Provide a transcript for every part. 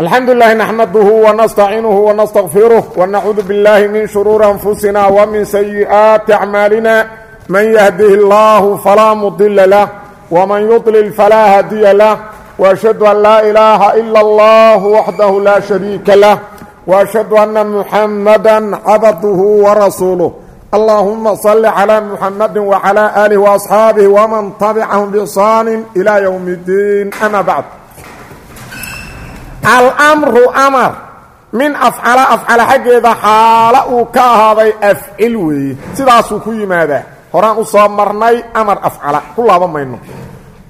alxamdu lilaahi naxmaduhu wanastaciinuhu wanastaqfiruh wanacuudu biاllaahi min shuruuri anfusina wmin sayi'aati acmaalina man yahdihi illaahu falaa mudila lah wman yudlil falaa hadiya lah. وأشhهd أn laa إilaaha إilا اllah waxdah laa شhariika lah. وأشhهadu أna muxamada cabduhu وarasuuluه اllahuma صl عlى muxamadi وعlى آlih وأصxaabih وman tabcahm bإxsaan إlى ywm الdiin ama bعd almru amar. Min afcala afcala xaggeeda xaalo uu ka ahaaday afcil weeye sidaasuu ku yimaadaa. Horaan u soo marnay amar afcala. Ku laaban mayno.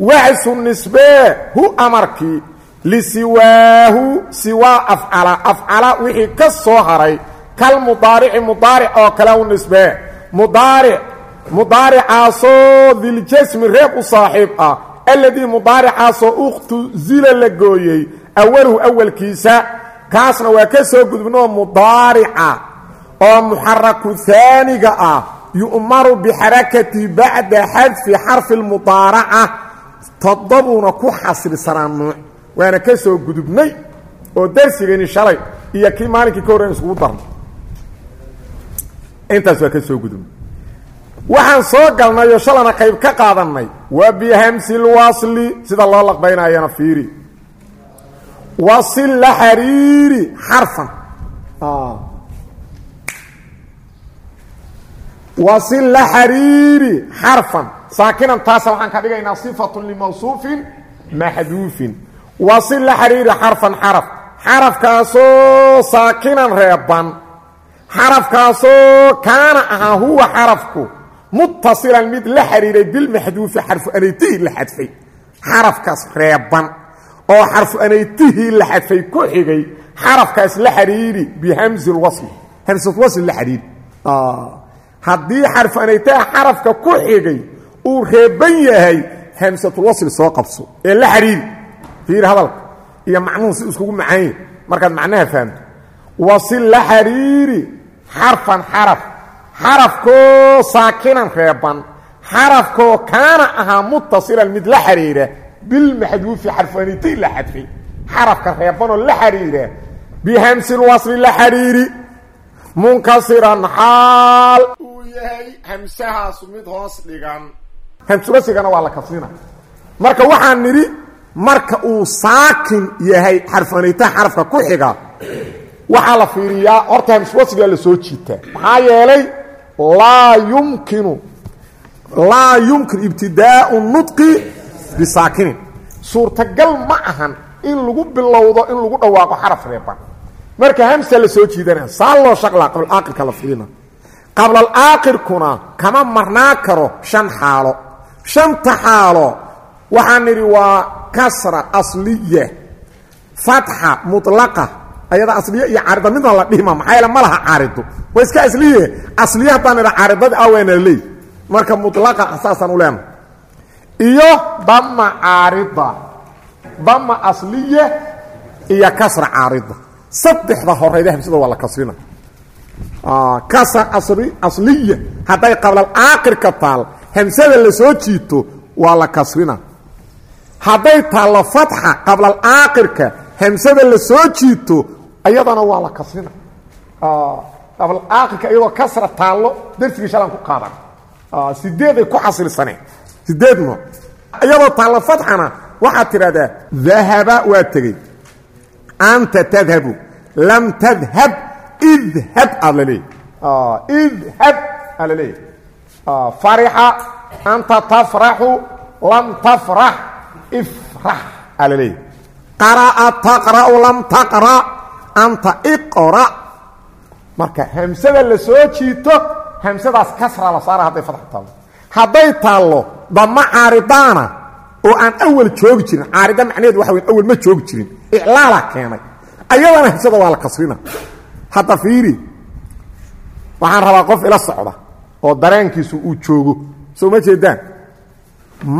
Waxsu nisbee hu amarkii lisiwaahu siwaa afcala. Afcala wixii ka soo haray. Kal mudaarici mudaaric oo kale u nisbee mudaaric mudaaricaasoo diljasmi reeb u saaxiib ah. Alladii mudaaricaasoo ukhtu zila la awaluhu awalkiisa kaasna waa ka soo gudubnoo mudaarica oo muxaraku haaniga ah yu'maru bixarakati bacda xadfi xarfi lmudaaraca toddobuuna ku xasrisanaa nuuc waana ka soo gudubnay oo darsigani shalay iyo kii maalinkii ka horreyn iskugu darnay. Intaas waa ka soo gudubnay. Waxaan soo galnayoo shalana qayb ka qaadannay waa bihamsilwasli sida loo laqbaynayana fiiri wasil xariiri xarfan. Wasil xariiri xarfan. Saakinan taasa waxaan ka dhigaynaa sifatun limawsuufin maxduufin. Wasil xariiri xarfan xaraf. Xarafkaasoo saakinan reeban. Xarafkaasoo kaana ahaa huwa xarafku muttasilan mid la xariiray bilmaxduufi xarfu anaytihi la xadfay. Xarafkaas reeban oo xarfu anaytihii la xadfay ku xigay xarafkaas la xariiri bihamsi lwasli hamsatwasli la xariiri haddii xarfu anaytaha xarafka ku xigay uu reeban yahay hamsatulwasli soo qabso ee la xariiri fiiri hadalka. Iyo macnuhu si iskugu macaanya markaad macnaha fahamto. Wasil la xariiri xarfan xaraf. Xarafkoo saakinan reeban. Xarafkoo kaana ahaa muttasilan mid la xariira bilmaxduufi xarfaniti la xadfay xarafka reebanoo la xariira bihamsilwasli la xariiri munkasiran xaal uu yahay hamsahaasu mid hoos dhigan hamsulwasigana waa la kasrina marka waxaan nidhi marka uu saakin yahay xarfanaytaha xarafka ku xiga waxaa la fiiriyaa horta hamsulwasligaa la soo jiitaa maxaa yeelay laa yumkinu laa yumkin ibtidaau nudqi bisaakinin suurtagal ma ahan in lagu bilowdo in lagu dhawaaqo xaraf reeban. Marka hamsa la soo jiidanaya saa loo shaqlaa qablaaakirka la fiirina. Qablalaakirkuna kama marnaa karo shan xaalo. Shanta xaalo waxaan nidhi waa kasra asliya fatxa mulaqa ayada asliya iyo caarida midna la dhihma maxaa ma laha caarido. Waa iska asliye asliya haddaan nidha caaridadii aweena leey marka mulaqa saasaan u leena iyo dama caarida. Dama asliya iyo kasra caarida. Saddexda horeyda hamsada waa la kasrina. Kasra asliya hadday qablalaakirka taal hamsada la soo jiito waa la kasrina. Hadday taallo fatxa qablalaakirka hamsada la soo jiito ayadana waa la kasrina. Qablalaakirka iyadoo kasra taallo darsigii shalaan ku qaadan. Sideeday ku xasilsaneen sideed nooc iyadoo taalla fatxana waxaad tidhahdaa dahaba waa tegey. Anta tadhabu lam tadhab idhab aad la leeyahy idhab aa la leeyahy farixa anta tafraxu lam tafrax ifrax aa la leeyahy qara'a taqra'u lam taqra' anta iqra' marka hamsada la soo jiito hamsadaas kasra la saara hadday fatxa taallo hadday taallo dama caaridaana oo aan awal joogi jirin. Caarida macnaheed waxa wey awal ma joogi jirin. Iclaala keenay. Ayadana hamsada waa la kasrina. Hadda fiiri waxaan rabaa qof ila socda oo dareenkiisu uu joogo. Soo ma jeedaan?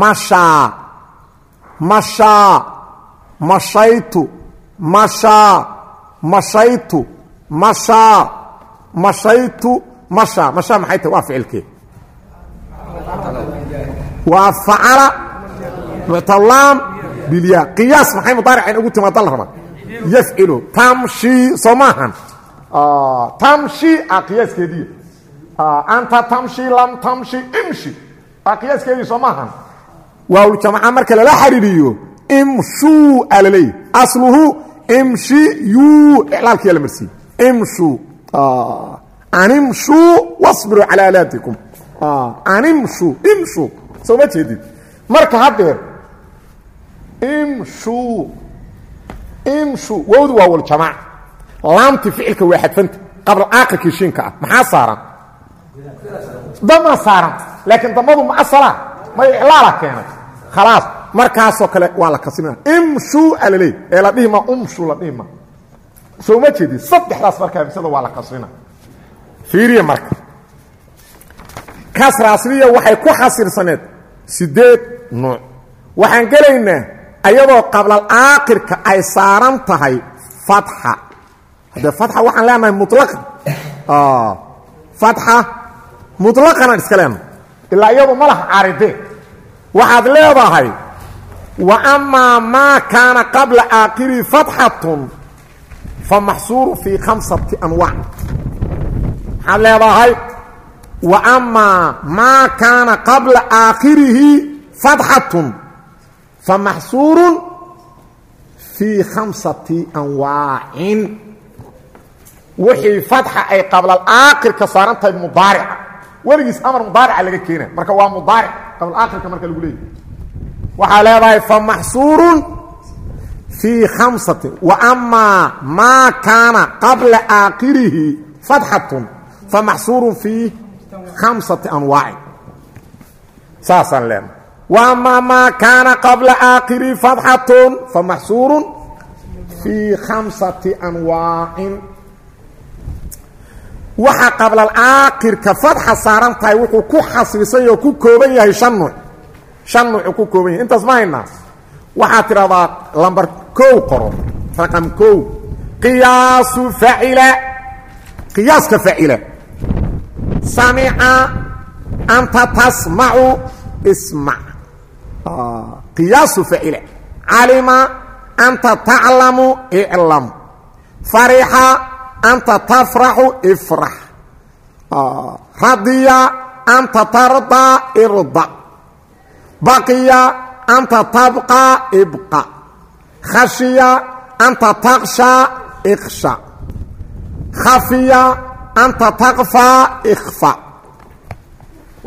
Mashaa mashaa mashaytu mashaa mashaytu mashaa mashaytu mashaa mashaa maxay tahay? Waa ficilkee waa facala muctalaam bilyaa qiyaas maxay mudaariceen ugu timaada la rabaa yafcilu tamshi soo maahan tamshi a qiyaaskeedii anta tamshi lam tamshi imshi. A qiyaaskeedii soo maahan waawljamca marka lala xariiriyo imshuu aa laleeyahy asluhu imshi yuu iclaalkiyaa la marsiiye imshuu animshuu wasbiruu calaa alaatikum animshuu imshuu soo ma jeedid marka haddeer imshuu imshuu wowdu waa waljamaac laamti ficilka waa xadfanta qabla aakirkii shiinka ah. Maxaa saaran? Damaa saaran. Laakiin damadu ma asala. May iclaala keenay. Khalaas. Markaasoo kale waa la kasina imshuu aa laleey ee la dhihi ma umshuu la dhihi ma. Soo ma jeedid saddexdaas markaa misada waa la kasrina fiiriya marka kasraasliya waxay ku xasirsaneed sideed nuuc waxaan gelaynaa ayadoo qablal aakhirka ay saaran tahay fatxa haddee fatxa waxaan leenahay mutlaqan fatxa mutlaqanaan iska leenahay. Ilaa iyadu ma laha caaridee waxaad leedahay wa amaa maa kaana qabla aakhiri fatxatun fa maxsuuru fii khamsati anwaac. Maxaad leedahay wa amaa maa kaana qabla aakhirihi fatxatun fa maxsuurun fii khamsati anwaacin wixii fatxa ay qablal aakhirka saaran tahay mudaarica weligiis amar mudaarica laga keena marka waa mudaaric qabla aakhirka marka lagu leeyahy waxaa leedahay fa maxsuurun fii khamsatin wa amaa maa kaana qabla aakhirihi fatxatun fa maxsuurun fii khamsati anwaacin saasaan leenahay wa amaa maa kaana qabla aakhirihi fatxatun fa maxsuurun fii khamsati anwaacin waxa qablal aakhirka fatxa saaran tahay wuxuu ku xasrisan ku kooban yahay shan nuuc shan nuucuu ku kooban yahay intaas ma haynaa waxaad tidhahdaa lambar kow qoro raqam kow qiyaasu facila qiyaaska facila samica anta tasmacu ismac qiyaasu facila calima anta taclamu iclam farixa anta tafraxu ifrax radiya anta tardaa irda baqiya anta tabqa ibqa khashiya anta takshaa iksha khafiya anta takfaa ikfa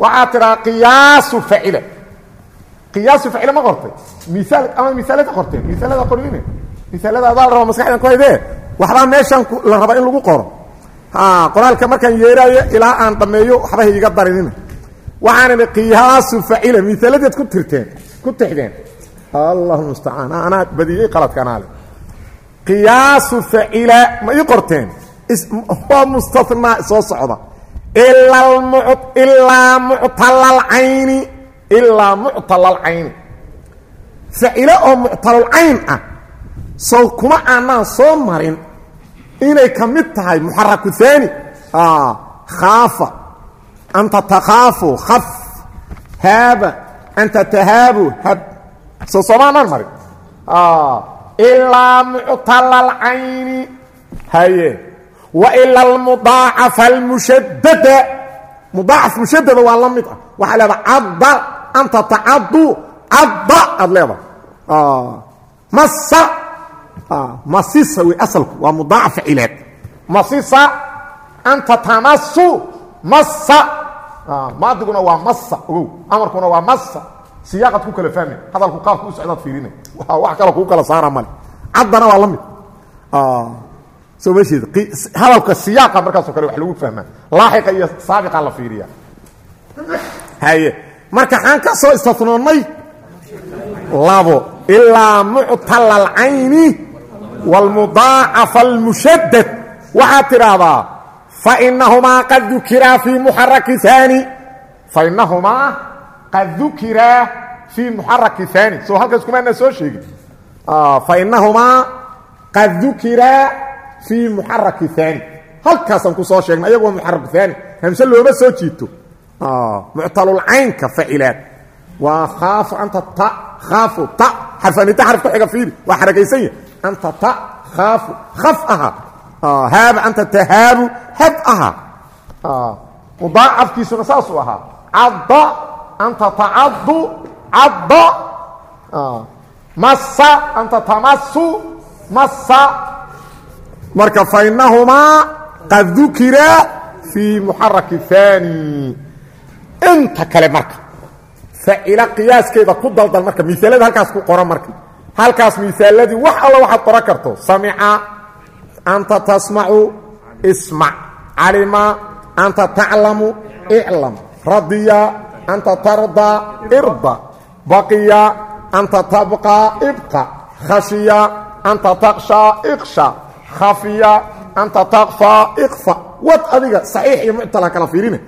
waxaa tidhaha qiyaasu facila qiyaasu facila ma qortay miaal ama misaalada qorteen misaalada qorine misaalada adaa raba maskaxdan ku haydee waxbaa meeshan la rabaa in lagu qoro qoraalka markaan yeeraayo ilaa aan dhammeeyo waxba iga darinina waxaan idhi qiyaasu facila miaaladeed ku tirteen ku tixdeen allahu mustacaan anaa badiyey qaladkanaale qiyaasu facila ma ii qorteen waa mustanaa soo socda. Ilaa muctalalcayni ilaa muctalalcayni facilo oo muctalalcayn ah sow kuma aanaan soo marin inay ka mid tahay muxaraku haani khaafa. Anta takhaafu khaf. Haaba. Anta tahaabu hab soo soomaanaan marin. Ilaa muctalalcayni haye wa ila almudaacafa almushadada mudaacaf mushadada waa la mid ah. Waxaa leedaha cadda anta tacaddu cadda aad leedahay. Masa masisa wey asalku waa mudaaca facileed masisa anta tamasu masa maadiguna waa masa ogow amarkuna waa masa siyaaqad ku kala fahmay hadalku qaabka u socdaad fiirina wax kale kuu kala saara male. Caddana waa la mid soo ma jeed hadalka siyaaqa markaasoo kale wax lagu fahmaa laaxiqa iyo saabiqa la fiiriya haye marka xaan ka soo istinoonnay labo ilaa muctala alcayni wاlmudaacafa almushadad waxaad tidhaahdaa fainahumaa qad dukiraa fii muxaraki aani fainahumaa qad dukiraa fii muxaraki haani soo halkaas kumaana soo sheegin. Fainahumaa qad dukiraa fii muxaraki haani halkaasaan ku soo sheegnay ayagoo muxarak haani hamse looma soo jiito. Muctalulcaynka facilaad. Waa khaafu anta ta khaafu ta. Xarfanita xaraf ku xiga fiiri. Waa xarakaysan yahy anta ta khaafu khaf aha. Haaba anta tahaabu hab aha. Mudaacafkiisuna saasuu ahaa. Cadda anta tacaddu cadda. Massa anta tamasu massa marka fainahumaa qad dukira fii muxaraki haani inta kale marka facila qiyaaskeeda ku daldal marka miaalada halkaas ku qoran marka. Halkaas miaaladii wax alla waxaad qoran karto. Samica anta tasmacu ismac calima anta taclamu iclam radiya anta tardaa irda baqiya anta tabqaa ibqa. Khashiya anta taqshaa iqsha khafiya anta taqfaa iqfa. Wad adiga saxiix iyo muctala kala fiirina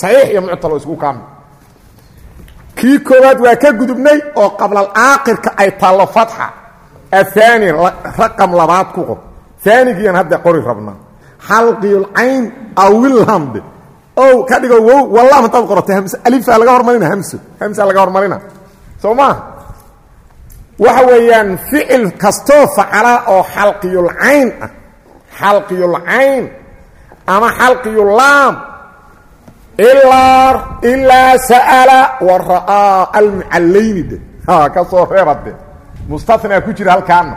saxiix iyo muctal oo isku kaami. Kii koowaad waa ka gudubnay oo qablalaakirka ay taallo fatxa. Ahaani raqam labaad ku qor aanigiian hadda qori rabnaa xalqiyulcayn awilhamde ow ka dhigo wow wallah hadaad qorata alifaa laga hormarina hamso hamsaa laga hormarina soo maa waxa weeyaan ficil kastoo facala oo xalqiyulcayn ah. Xalqiyulcayn ama xalqiyulaam ilaa sa'ala wa ra'aa almucallayni de. Ka soo reebade mustanaa ku jira halkaana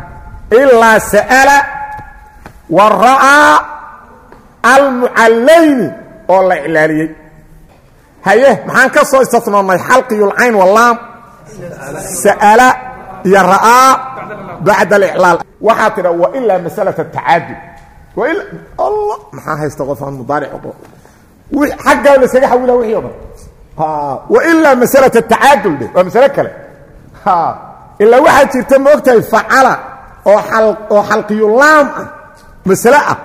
ilaa sa'ala wa almucallayni oo la iclaaliyey haye maxaan ka soo istinoonnay xalqiyulcayn walaam sa'ala iyo ra'aa bacda aliclaal. Waxaa tidha wa ilaa masalata tacaadud maxaa haysta qofaan mudaaric aggaa laskaga xawila wixii o dhan wailaa masalata tacaadul dhe waa masale kale. Ilaa waxaa jirta ma ogtahay facala oo xalqiyulaam ah masale ah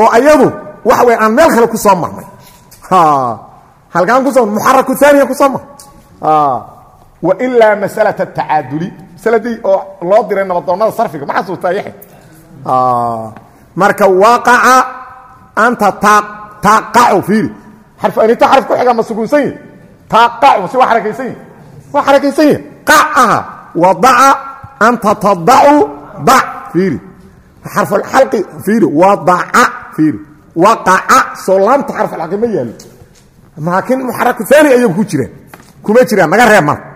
oo ayadu waxa wey aan meel kale ku soo marnay. Halkaan kuso muxaraku aaniya ku soo marnay wailaa masalata tacaaduli masaladii oo loo diray nabadoonnada sarfiga ma xasuustaa yaxe marka waaqaca anta taqacu fiiri xarfanito xaraf ku xiga ma sugunsan yihi taqacu si waa xarakaysan yihi waa xarakaysan yihi qac aha wadaca anta tadacu dac fiiri xarfalxalqi fiiri wadaca fiiri waqaca soo laamta xarfalxalqi ma yaalo laakiin muxaraku aani ayagu ku jiraan kuma jiraan naga reeb marka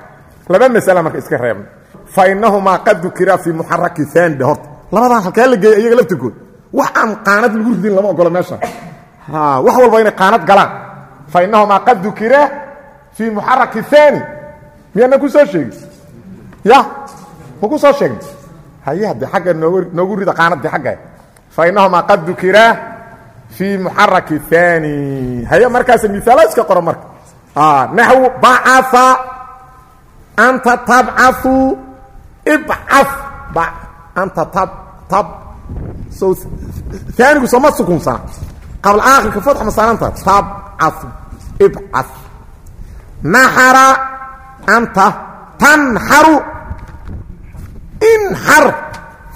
laba masala marka iska reebna fa inahumaa qad dukiraa fii muxaraki aani dhe horta labadan halkaa la geeya iyaga laftirkood wax aan qaanad lagu ridin lama ogolo meesha. Wax walba inay qaanad galaan. Fa inahumaa qad dukira fii muxaraki aani miyaana ku soo sheegi ya ma ku soo sheegna haye haddee agga noog noogu rida qaanadii agga fa inahumaa qad dukira fii muxaraki aani haye markaas miaalo iska qoro marka. Naxwu bacaa anta tabcau ibca anta tab tab. So aanigu sooma sukunsana qabl aakhirka fatx ma saaranta? Tabcau ibca naxara anta tanxaru. Inxar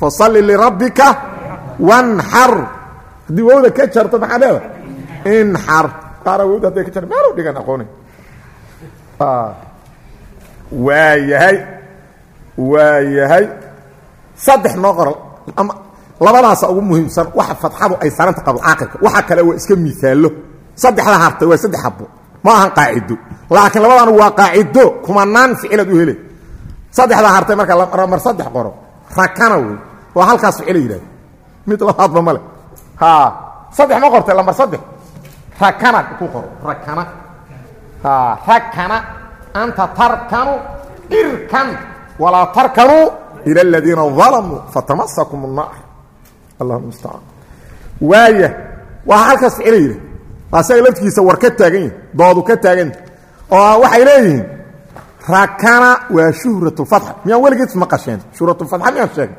fasalli lirabbika wanxar. Haddii wowda ka jarto maxaa leeda inxar. Qaara wowda hadday ka jar meelu dhigan aqooni. Waa yahay waa yahay saddex noo qoran ama labadaasa ugu muhiimsan waxa fadxadu ay saaranta qabl aakirka waxa kale waa iska miaalo saddexda hartay waa saddex habo ma ahan qaacido. Laakiin labadan waa qaacido. Kumanaan ficilaad u hele. Saddexda hartay marka mar saddex qoro. Rakana wey. Waa halkaas ficila yidhahda mid labaadba male ha saddex ma qortay lambar saddex. Rakana ku qoro. Rakana. Ha rakana. Anta tarkanu irkan walaa tarkanuu ila aladiina dalamuu fatamasakum الnaar allah mustacaan waaya waa halkaas ficila yidhah asaga laftigiisa war ka taagan yahi doodu ka taagan oo waxay leeyihiin rakana waa shuhrat اfatxa miyaan weligeed maqasheen shuhrat اfatxa miyaan sheegay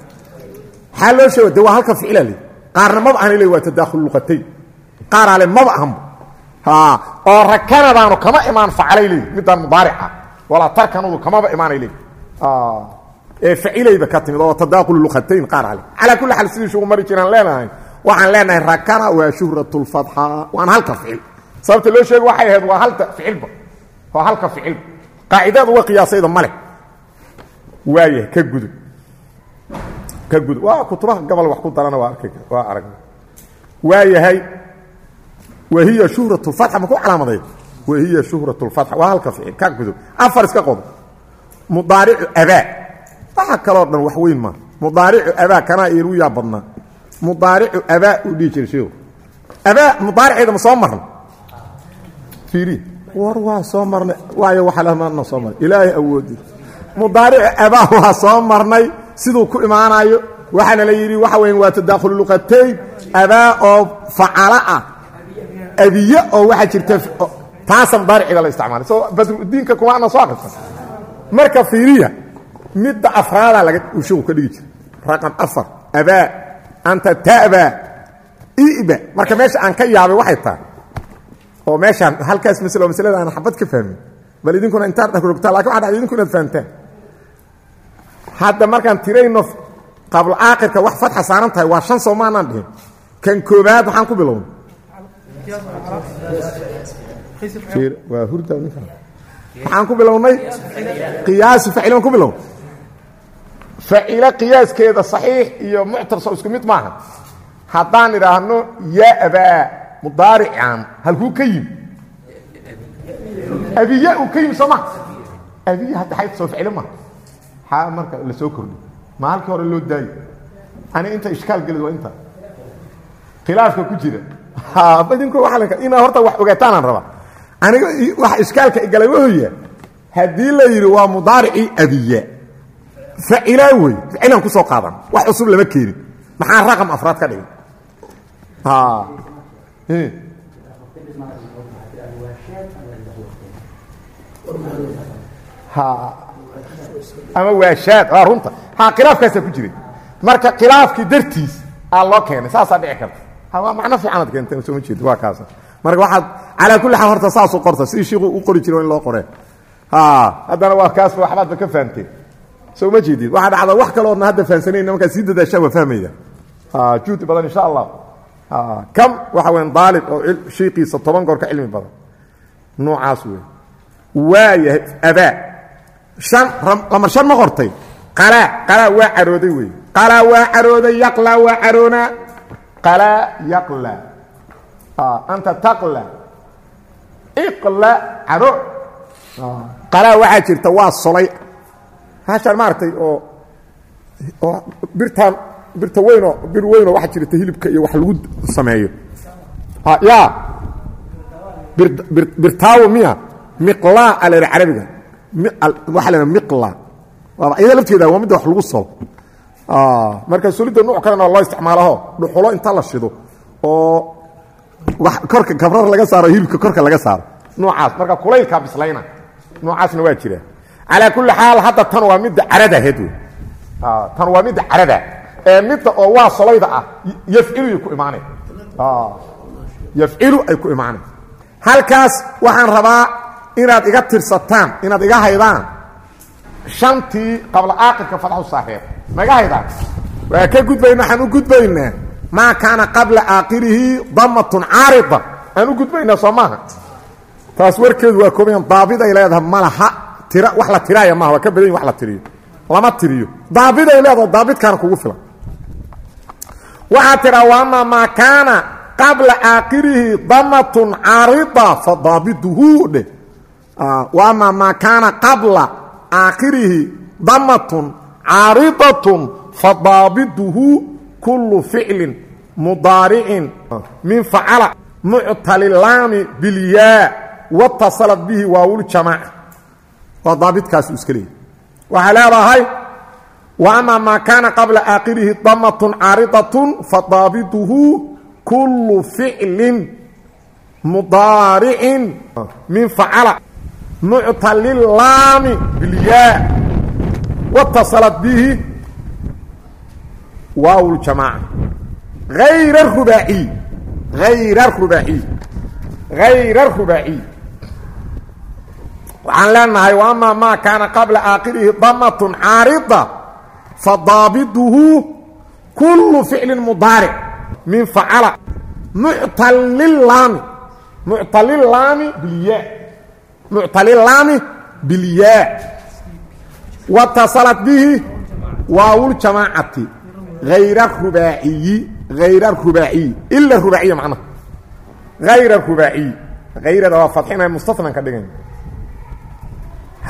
maxaa loo sheega de waa halka ficila le qaarna maba ahan le waa tadaakhul luqatayn qaar ale maba ahanba oo rakanadaanu kama imaan facalay leeyi midaan mudaarica walaa tarkanudu kamaba imaanay leeyi ee facilayba ka timid oo tadaaqul luqatayn qaar ale calaa kulli xaal sidii shugu mari jiraan leenahay. Waxaan leenahay rakana waa shuhrat اlfatxa waana halka ficil. Sababta loo sheega waxay ahayd waa halka ficilba waa halka ficilba qaacidada uga qiyaasayda male. Waaya ka gudub. Ka gud waa kutubaha gobol wax ku darana waa arki waa aragna. Waa yahay wahiya shuhratu fatxa ma ku calaamaday? Wahiya shuhratu lfatxa waa halka ficil ka gudub. Afar iska qodo mudaaricu abaa waxa kaloo dhan wax weyn maa mudaaricu abaa kanaa iigu yaa badnaa. Mudaaricu abaa uu dhihi jiray sheegu abaa mudaariceeda ma soo marna? Fiiri war waa soo marnay. Waayo waxa lamaana soo marnay. Ilaahay awoodi. Mudaaricu abaa waa soo marnay siduu ku imaanayo. Waxaana la yidhi waxa weyan waa tadaakhulu luqatayn. Abaa oo facala ah. Abiye oo waxaa jirta taasa mudaariciga la isticmaalay. Soo badrudiinka kuma ana soo akrisa marka fiiriya midda afraadaa laga uu sheegu ka dhigi jira raqam afar abaa anta ta'baa iba. Marka meesha aan ka yaabay waxay tahay oo meeshaan halkaas masle oo maslada aan xabad ka fahmin. Bal idinkuna intaad dhagrogtaa laakiin waxa dhacda idinku inaad fahamtaan hadda markaan tirayno qabla aakhirka wax fatxa saaran tahay waa shan soo maanaan dhihin. Kan koobaad waxaan ku bilownay waxaan ku bilownay? Qiyaasu facilan ku bilownay facilo qiyaaskeeda saxiix iyo muctarso isku mid maaha. Haddaan idhaahno yaa abaa mudaarican halkuu ka yimi abiya uu ka yimi soo maa abiya hadda xayd soo ficilo maha xaa marka la soo kordhi. Ma halkii hore loo daayo? Ani inta ishkaal gelid waa inta. Khilaafka ku jira. Idinku waa inaa horta wax ogaataanaan rabaa aniga wax ishkaalka galay wahoya haddii la yidhi waa mudaaricii abiya facilaa wey facilaan ku soo qaadan wax cusub lama keenin maxaa raqam afraad ka dhigay ama waashaad waa runta. Ha khilaafkaasaa ku jiray. Marka khilaafkii dartiis aa loo keenay saasaa dhici karta. Macno fiicanaad keenta soo ma jeed waa kaasa marka waxaad calaa kulli xaal horta saasu qorta sidii shiiku u qori jira in loo qoree haddana waa kaasba waxbaadba ka fahamteen soo ma jeedid waxaa dhacda wax kaloodna hadda fahamsanayna markaa sii dadaashaa waa fahmaya juhdi badan insha allah. Kam? Waxa weyan daalib oo shiiqiisa toban goor ka cilmi badan. Noocaas wey waa yahay abaa shan lamar shan ma qortay. Qalaa qalaa waa carooday wey qalaa waa carooday yaqlaa waa caroonaa. Qalaa yaqla anta taqla. Iqla caro qalaa waxaa jirta waa solay. Hashaan maaragtay oo oo birtaan birta weynoo bir weynoo waxaa jirta hilibka iyo wax lagu sameeyo. Ya birtaawo miya. Miqlaa a yidha carabiga waxaa yidha miqla iyada lafteeda waa midda wax lagu sol marka solidda nuuc kalena loo isticmaalaho dhuxulo inta la shido oo korka kabrar laga saaro hilibka korka laga saaro. Noocaas marka kulaylkaa bislayna noocaasna waa jira calaa kulli xaal hadda tan waa midda caradaheed wey tan waa midda carada. Ee midda oo waa solayda ah yafcilu ku imaanay. Yafcilu ay ku imaanay. Halkaas waxaan rabaa inaad iga tirsataan inaad iga haydaan. Shantii qabla aakirka fadxu saareeb ma iga haydaan waa ka gudbayna waxaan u gudbaynaa maa kaana qabla aakirihi damatun caarida aan u gudbaynaa taas warkeedu waa koobayan daabid ay leedahay malaha tira wax la tiraaya maaha waa ka badan wax la tiriyo. Lama tiriyo. Daabid ay leedahay daabidkaana kugu filan. Waxaa tiraa waama maa kaana qabla aakirihi damatun caarida fa daabiduhu dheh waama maa kaana qabla aakhirihi damatun caaridatun fa daabiduhu kullu ficlin mudaaricin min facala muctalilaami bilyaa watasalat bihi waawuljamaaca waa daabidkaasuu iska leeyahy waxaa leedahay wa amaa maa kaana qabla aakhirihi damatun caaridatun fa daabiduhu kullu ficlin mudaaricin min facala muctalilaami bilyaa watasalat waaw ljamaaca hayra arubaaciy hayra arubaaciy hayra arubaaciy waxaan leenahay wa amaa maa kaana qabla aakhirihi damatun caarida fa daabiduhu kullu ficlin mudaaric min facala muctalilaami muctalilaami bilyaa muctalilaami bilyaa watasalat bihi waawuljamaacati hayra rubaaciyi hayra rubaaciyi ila rubaaciya macnaha hayra rubaaciyi hayrada waa fadxinaya mustanan ka dhigay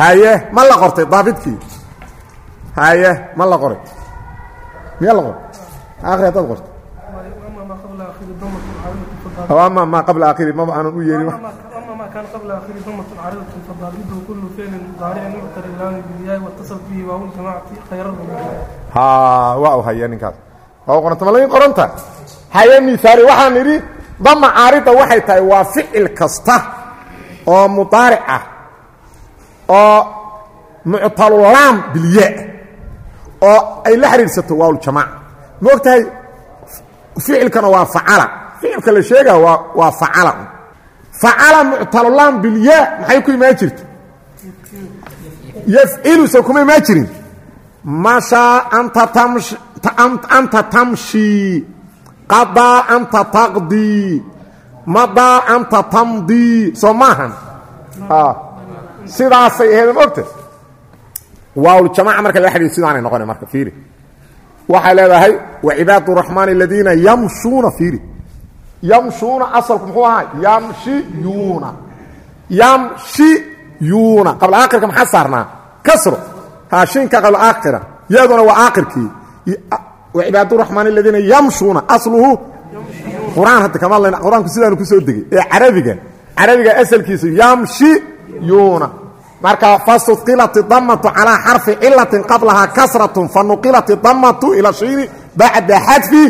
haye ma la qortay daabidkii haye ma la qoray miyaa la qoray akri haddaad qortay ama maa qabla akhiri maba aanan u yeerin أما ما كان قبل آخر ضمة عارضة فضاربه كل فعل ضارع يعتر اللام بالياء واتصل به واو الجماعة خير الرباعي ha waa u haya ninkaas. Waa qoranta ma lain qoranta? Haye miaali waxaan idhi dama caarida waxay tahay waa ficil kasta oo mudaaric ah oo muctalulaam bilyaa oo ay la xidhiidhsato waaljamaaca ma og tahay ficilkana waa facala. Ficilka la sheega waa waa facala. Facala muctalulaam bilyaa maxay ku imaan jirta yafcilusa kuma imaan jirin mashaa anta tamsh anta tamshii qadaa anta taqdii madaa anta tamdii soo maahan sidaasay ahayd ma ogta waaljamaca marka laga xidhiid sidaanay noqona marka fiiri. Waxay leedahay wacibaad الraxmaan aladiina yamshuuna fiiri. Yamshuuna asalku muxuu ahaa? Yamshiyuuna. Yamshiyuuna. Qabla aakhirka maxaa saarnaa? Kasro haashinka qabla aakhira yaduna waa aakhirkii. Wacibaad الraxmaan aladiina yamshuuna asluhu. Qur'aan hadda kama hadlayna qur'aanku sidaanu ku soo degay. Ee carabiga carabiga asalkiisu yamshiyuuna marka fasuqilat damatu calaa xarfi cilatin qablahaa kasratun fanuqilat damatu ila shiini bacda xadfi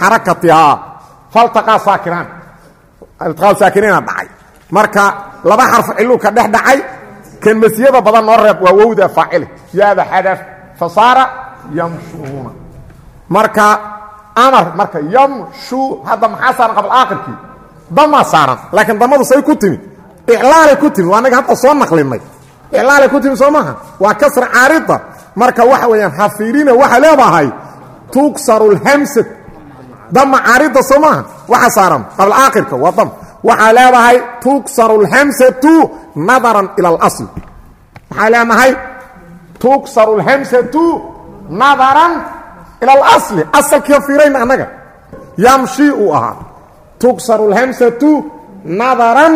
xarakatihaa. Faltaqaa saakiraan. Iltiqaa saakiriina dhacay. Marka laba xarfu ciluu ka dhex dhacay kan masiyada badan noo reeb waa wowda faacili yaada xadaf fasaara yamshuuna. Marka amar marka yamshu hadda maxaa saaran qabla aakhirkii? Damaa saaran laakiin damadu say ku timid. Iclaalay ku timid waa naga hadda soo naqlinay. Iclaalay ku timid soo maaha? Waa kasra caarida. Marka waxa weeyaan hafiirina waxaa leedahay tuksaru lhamsat dama caarida soo maaha? Waxa saaran qabla aakhirka waa dam waxaa leedahay tuksaru lhamsatu nadaran ila اlasl maxaa leenahay tuksaru lhamsatu nadaran ila اlasli asalkiiba fiirayna annaga yamshi uu ahaa tuksaru lhamsatu nadaran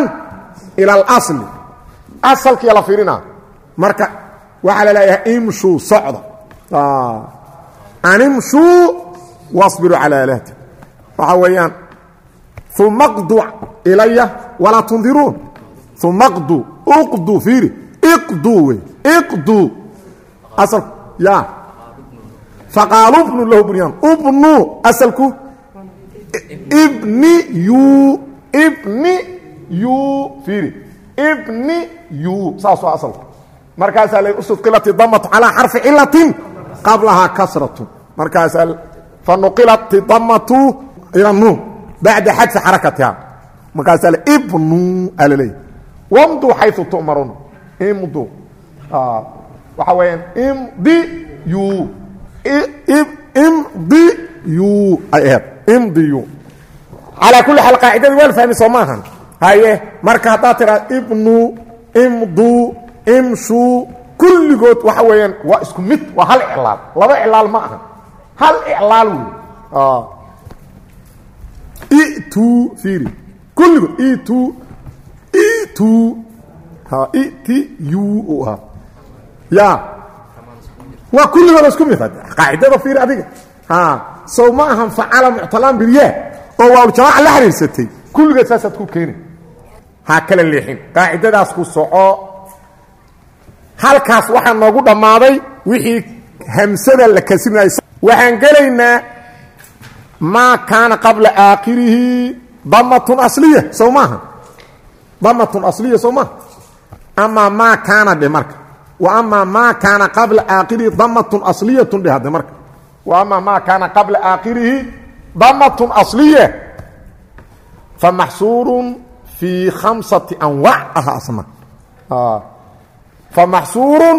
ila اlasli asalkiiya la fiirina marka waxaa la leeyahay imshuu socda an imshuu wasbiruu calaa alahti waxaa weeyaan uma qdu ilaya walaa tundiruun uma qdu uqdu fiiri iqdu wey iqdu. Asal ya. Faqaalu bnu lahu bunyaan ubnu asalku ibni yu ibni yu fiiri ibni yu saasoo asalku markaasaa la usudqilati damatu calaa xarfi cilatin qablahaa kasratu. Markaasaa fanuqilati damatu ila nuun bacda xadfi xarakatiha markaasaa ibnu alaleey wamdu xayu tu'maruun imdu. Waxaa weeyaan imdi yu. Imdi yu. Ay aheed imdi yu. Calaa kulli xaal qaacidadii waa la fahmi soo maahan. Haye marka haddaad tiraa ibnu imdu imshuu kulligood waxa weeyaan waa isku mid waa hal iclaal. Laba iclaal ma aha. Hal iclaal wey itu fiiri. Kulligood itu itu iti yu u ahaa ya waa kulligooda isku mid qaacidada fiiri adiga. Sow ma ahan facala muctalaan bilyaa oo waaljamaaca la xiriirsatay kulligood saasaad ku keeni ha kala leexin qaacidadaas ku soco. Halkaas waxaa noogu dhammaaday wixii hamsada la kasrinay waxaan gelaynaa maa kaana qabla aakhirihi damatun asliya. Sow maaha damatun asliya sow maaha amaa maa kaana dhe marka. Wa amaa maa kaana qabla aakhirihi damatun asliyatun dhe hadde marka. Wa amaa maa kaana qabla aakhirihi damatun asliya. Fa maxsuurun fii khamsati anwac aha asna famaxsuurun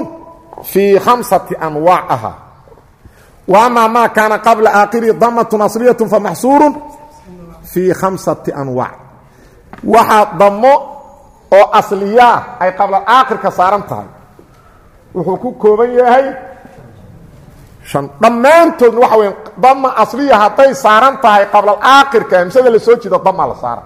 fii khamsati anwaac aha. Wa amaa maa kaana qabla aakhirihi damatun asliyatun famaxsuurun fii khamsati anwaac waxaa damo oo asliyaa ay qabla aakhirka saaran tahay. Wuxuu ku kooban yahay an dhammaantoodna waxa weya dama asliya hadday saaran tahay qablalaakirka hamsada la soo jido damaa la saara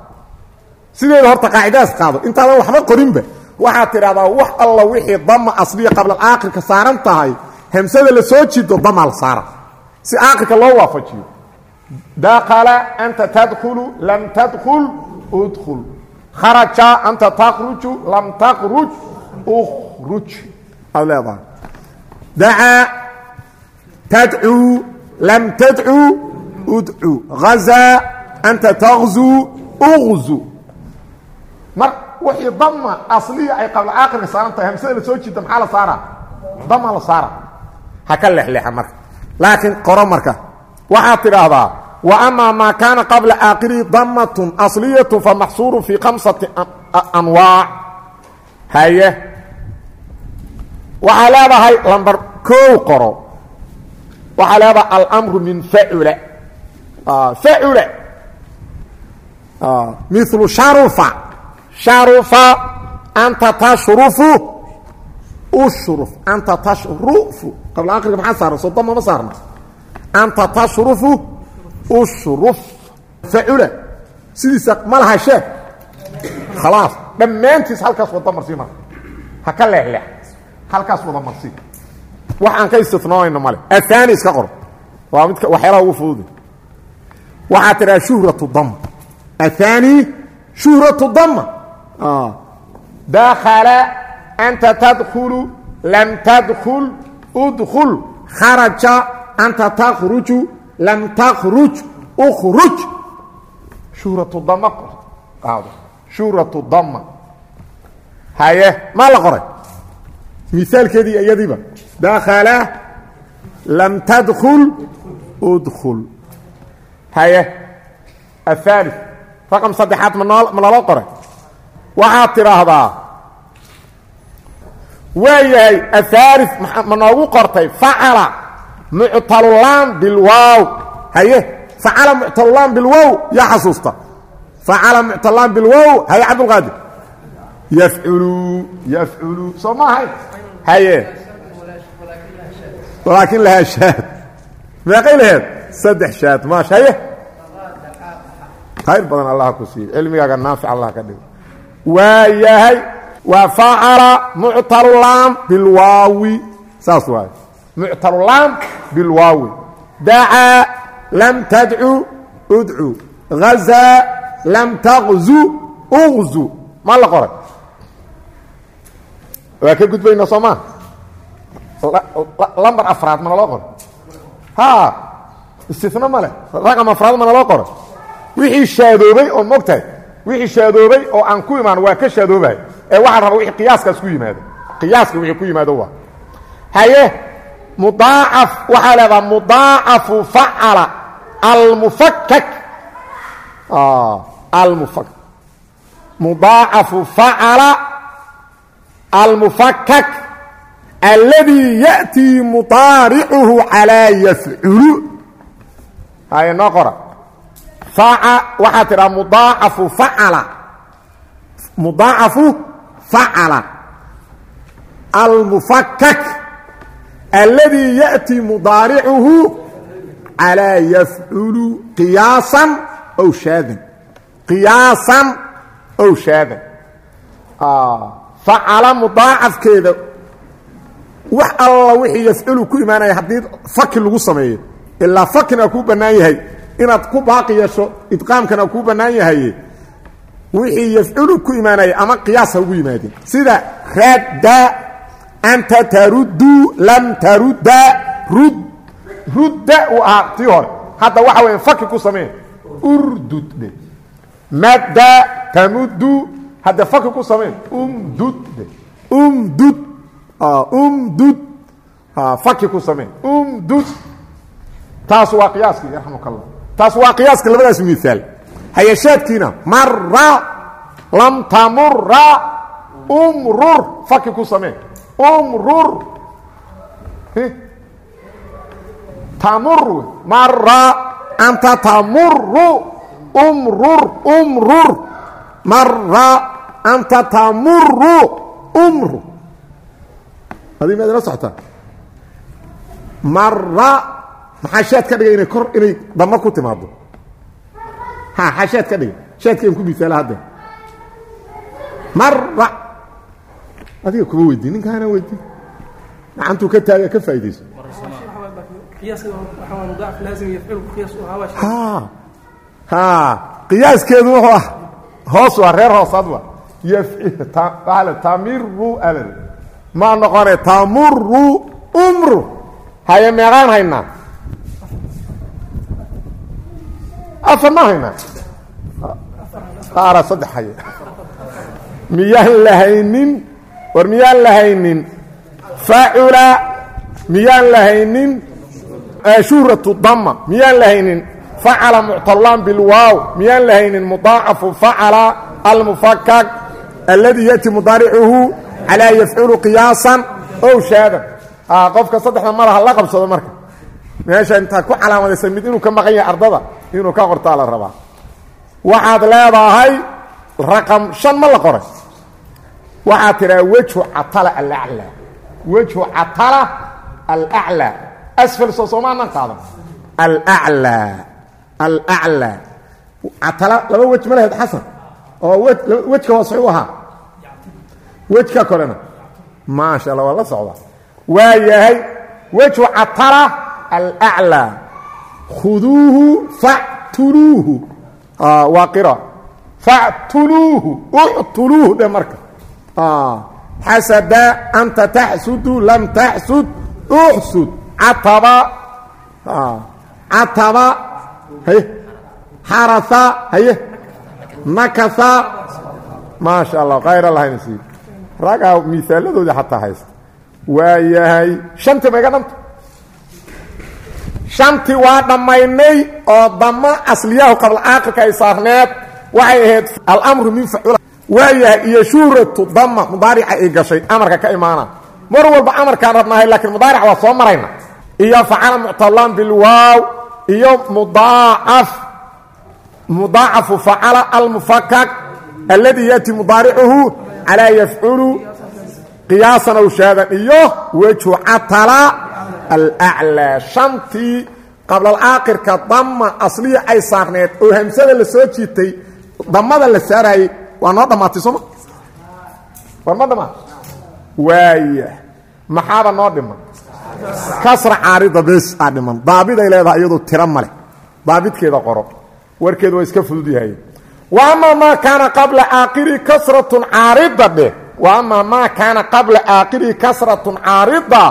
sideeda horta qaacidadaas qaado. Intaadan waxba qorinba. Waxaad tidhahdaa wax alla wixii dama asliya qablalaakirka saaran tahay hamsada la soo jido damaa la saara. Si aakirka loo waafajiyo. Dakala anta tadkulu lam tadkul udkul kharaja anta takhruju lam takhruj ukhruj. Aad leedahay. Dacaa tadcuu lam tadcuu udcuu hazaa anta takzuu uqzu mar wixii dama asliya ay qabla aakhirka saaran tahay hamsada la soo jiida maxaa la saara dama la saara ha ka lexleexa marka. Laakiin qoro marka. Waxaad tidhaahdaa wa amaa maa kaana qabla aakhirihi damatun asliyatu famaxsuuru fii khamsati anwaac haye. Waxaa leedahay lambar koow qoro. Waxaa leedahay almru min facula facula milu sharufa. Sharufa anta tashrufu. Ushruf anta tashrufu. Qabla akhirka maxaa saaran soo dama ma saarna. Anta tashrufu ushruf facula sidiisa ma laha sheeg khalaas dhammaantiis halkaas wada marsii marka ha ka leexleex halkaas wada marsii wax aan ka istinooayno male ahaani iska qor. Waa midka waxyaalaha ugu fududa waxaa tidhaha shuhratu dam ahaani shuhratu dama dakala anta tadkulu lam tadkul udkul kharaja anta takhruju lam takhruj ukhruj shuhratu dama qaado shuhratu dama haye maa la qoray miaalkeedii iyadiiba dakala lam tadkul udkul haye ahaali raqam saddexaad ma naloo qoray waxaad tidhaahdaa waa yahay ahaali ma noogu qortay facala muctalulaan bilwaaw. Haye facala muctalulaan bilwow yaa xasuusta. Facala muctalulaan bilwow haye cabdulqaadir yafculu yafculu soo ma ahayn haye. Laakiin lahaa shaad. Meeqay laheed? Saddex shaad maash haye. Khayr badan allah ku siiyo cilmigaaga naafic allah ka dhigo. Waa yahay waa facala muctalulaam bilwaawi. Saas waaye. Muctalulaam bilwaawi dacaa lam tadcu udcu hazaa lam taqzu uqzu ma la qoray waa ka gudbayna soo maa lambar afraad ma naloo qoray ha istina male raqam afraad ma naloo qoray wixii shaadoobay oo mogtahay wixii shaadoobay oo aan ku imaan waa ka shaadoobahay ee waxaa raba wixii qiyaaskaas ku yimaado qiyaaska wixii ku yimaado waa haye mudaacaf waxaa leedaha mudaacafu facala almufakak almufak mudaacafu facala almufakak alladii ya'tii mudaaricuhu calaa yafculu haye noo qora. Waxaa tidhaha mudaacafu facala. Mudaacafu facala. Almufakak alladii ya'tii mudaaricuhu calaa yafculu qiyaasan ow shaadan qiyaasan ow shaadan facala mudaacafkeeda wax alla wixii yafculu ku imaanaya haddii faki lagu sameeyo ilaa fakina kuu bannaan yahay. Inaad ku baaqi yeesho idqaamkana kuu bannaan yahay. Wixii yafculu ku imaanaya ama qiyaas ha ugu yimaadeen sida radda anta taruddu lam tarudda rud rudda uu ahaa tii hore hadda waxa weya faki ku samee. urdud dhe madda tamuddu hadda faki ku samee. umdud dhe umdud umdud faki ku samee. umdud taas waa qiyaaskii yarxamuk allah taas waa qiyaaska labadaas miaal hayashaadkiina mara lam tamura umrur faki ku samee umrur tamur. Mara anta tamuru umrur umrur mara anta tamuru umru. Adii maad ila socotaa mara maxaa shaad ka dhigay inay kor inay damo ku timaado ha xaa shaad ka dhigay. Shaadkaan ku misaala hadda. Mara adiga kuma weydiin ninkaana weydiin. Gacantuu ka taaga ka faaidayso qiyaaskeedu wuxuu ah hoos waa reer hoosadba tamiru alal ma noqone tamuru umru. Haye meeqaan haynaa. Afar ma haynaa. Qaara saddex haye. Miyaan lahaynin war miyaan lahaynin? Facula miyaan lahaynin? Shuhratu dama miyaan lahaynin? Facala muctalaan bilwaaw miyaan lahaynin? Mudaacafu facala almufakak alladii yati mudaaricuhu calaa yafculu qiyaasan. Ow shaadan qofka saddexda malaha la qabsado marka. Meesha intaad ku calaamadaysa mid inuu ka maqan yahay ardada inuu ka qortaa la rabaa. Waxaad leedahay raqam shan ma la qoray waxaad tidhaha wejhu catala alaclaa wejhu catala alaclaa asfal soo soomaanan qaadan alaclaa alaclaa catala laba wej ma lahayd xasan. Oo wejka hoose u ahaa. Wejka korena. Maasha alla waa la socda. Waa yahay wejhu catala alaclaa khuduuhu factuluuhu waa qira. Factuluuhu uctuluuhu dhe marka xasada anta taxsudu lam taxsud uxsud cataba cataba haye xarasa haye nakasa maasha allah khayr allahayna siiyo ragaa miisaaladooda xataa haysta waa yahay shantii ma iga dhanta shantii waa dhammaynay oo damo asliyahu qabla aakirka ay saarneed waxay ahayd alamru min facula waa yahay iyo shuhratu dama mudaarica ay gashay amarka ka imaana. Mar walba amarkaan rabnahay laakiin mudaaric waa soo marayna. Iyo facala muctalaan bilwaaw iyo mudaacaf. Mudaacafu facala almufakak alladii yaati mudaaricuhu calaa yafculu qiyaasan aw shaadan. Iyo wejhu catala alaclaa shantii qablalaakirka dama asliya ay saarneed. Oo hamsada la soo jiitay damada waa noo dhammaatay sooma war ma dhammaat waaya maxaaba noo dhiman? Kasra caarida bes aa dhiman. Daabiday leedahay iyadu tiro male daabidkeeda qoro. Warkeedu waa iska fudud yahay. Wa ama maa kaana qabla aakiri kasratun caarida dheh wa ama maa kaana qabla aakiri kasratun caarida.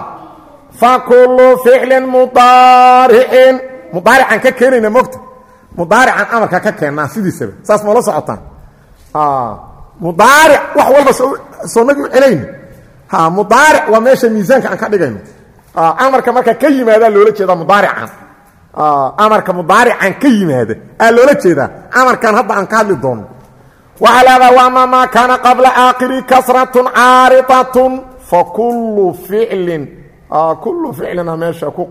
Fa kullu ficlin mudaaricin mudaarican ka keenayna mogta? Mudaarican amarka ka keennaa sidiisaba. Saas mala socotaan mudaaric wax walba soo nagi u celayna mudaaric waa meesha miisaanka aan ka dhigayno. Amarka marka ka yimaadaa loola jeedaa mudaarican amarka mudaarican ka yimaada aa loola jeedaa amarkan hadda aan ka hadli doono. Waxaa leedaha waama maa kaana qabla aakiri kasratun caaridatun fakullu ficlin. Kullu ficlina meesha ku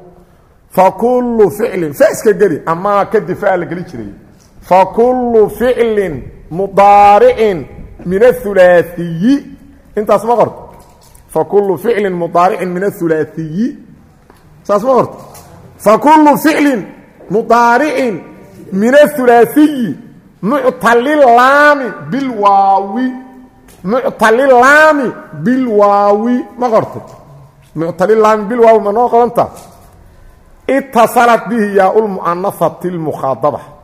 fakullu ficlin. Fa iska geli amaa kadib faa la geli jiray. Fakullu ficlin mudaaricin min athulaaiyi intaas ma qorto? Fakullu ficlin mudaaricin min athulaaiyi saas ma qorto? Fakullu ficlin mudaaricin min athulaaiyi muctalilaami bilwaawi. Muctalilaami bilwaawi. Ma qorto? Muctalilaami bilwaawi ma noo qoranta? Itasalat bihi yaa lmuanafati lmukhaadaba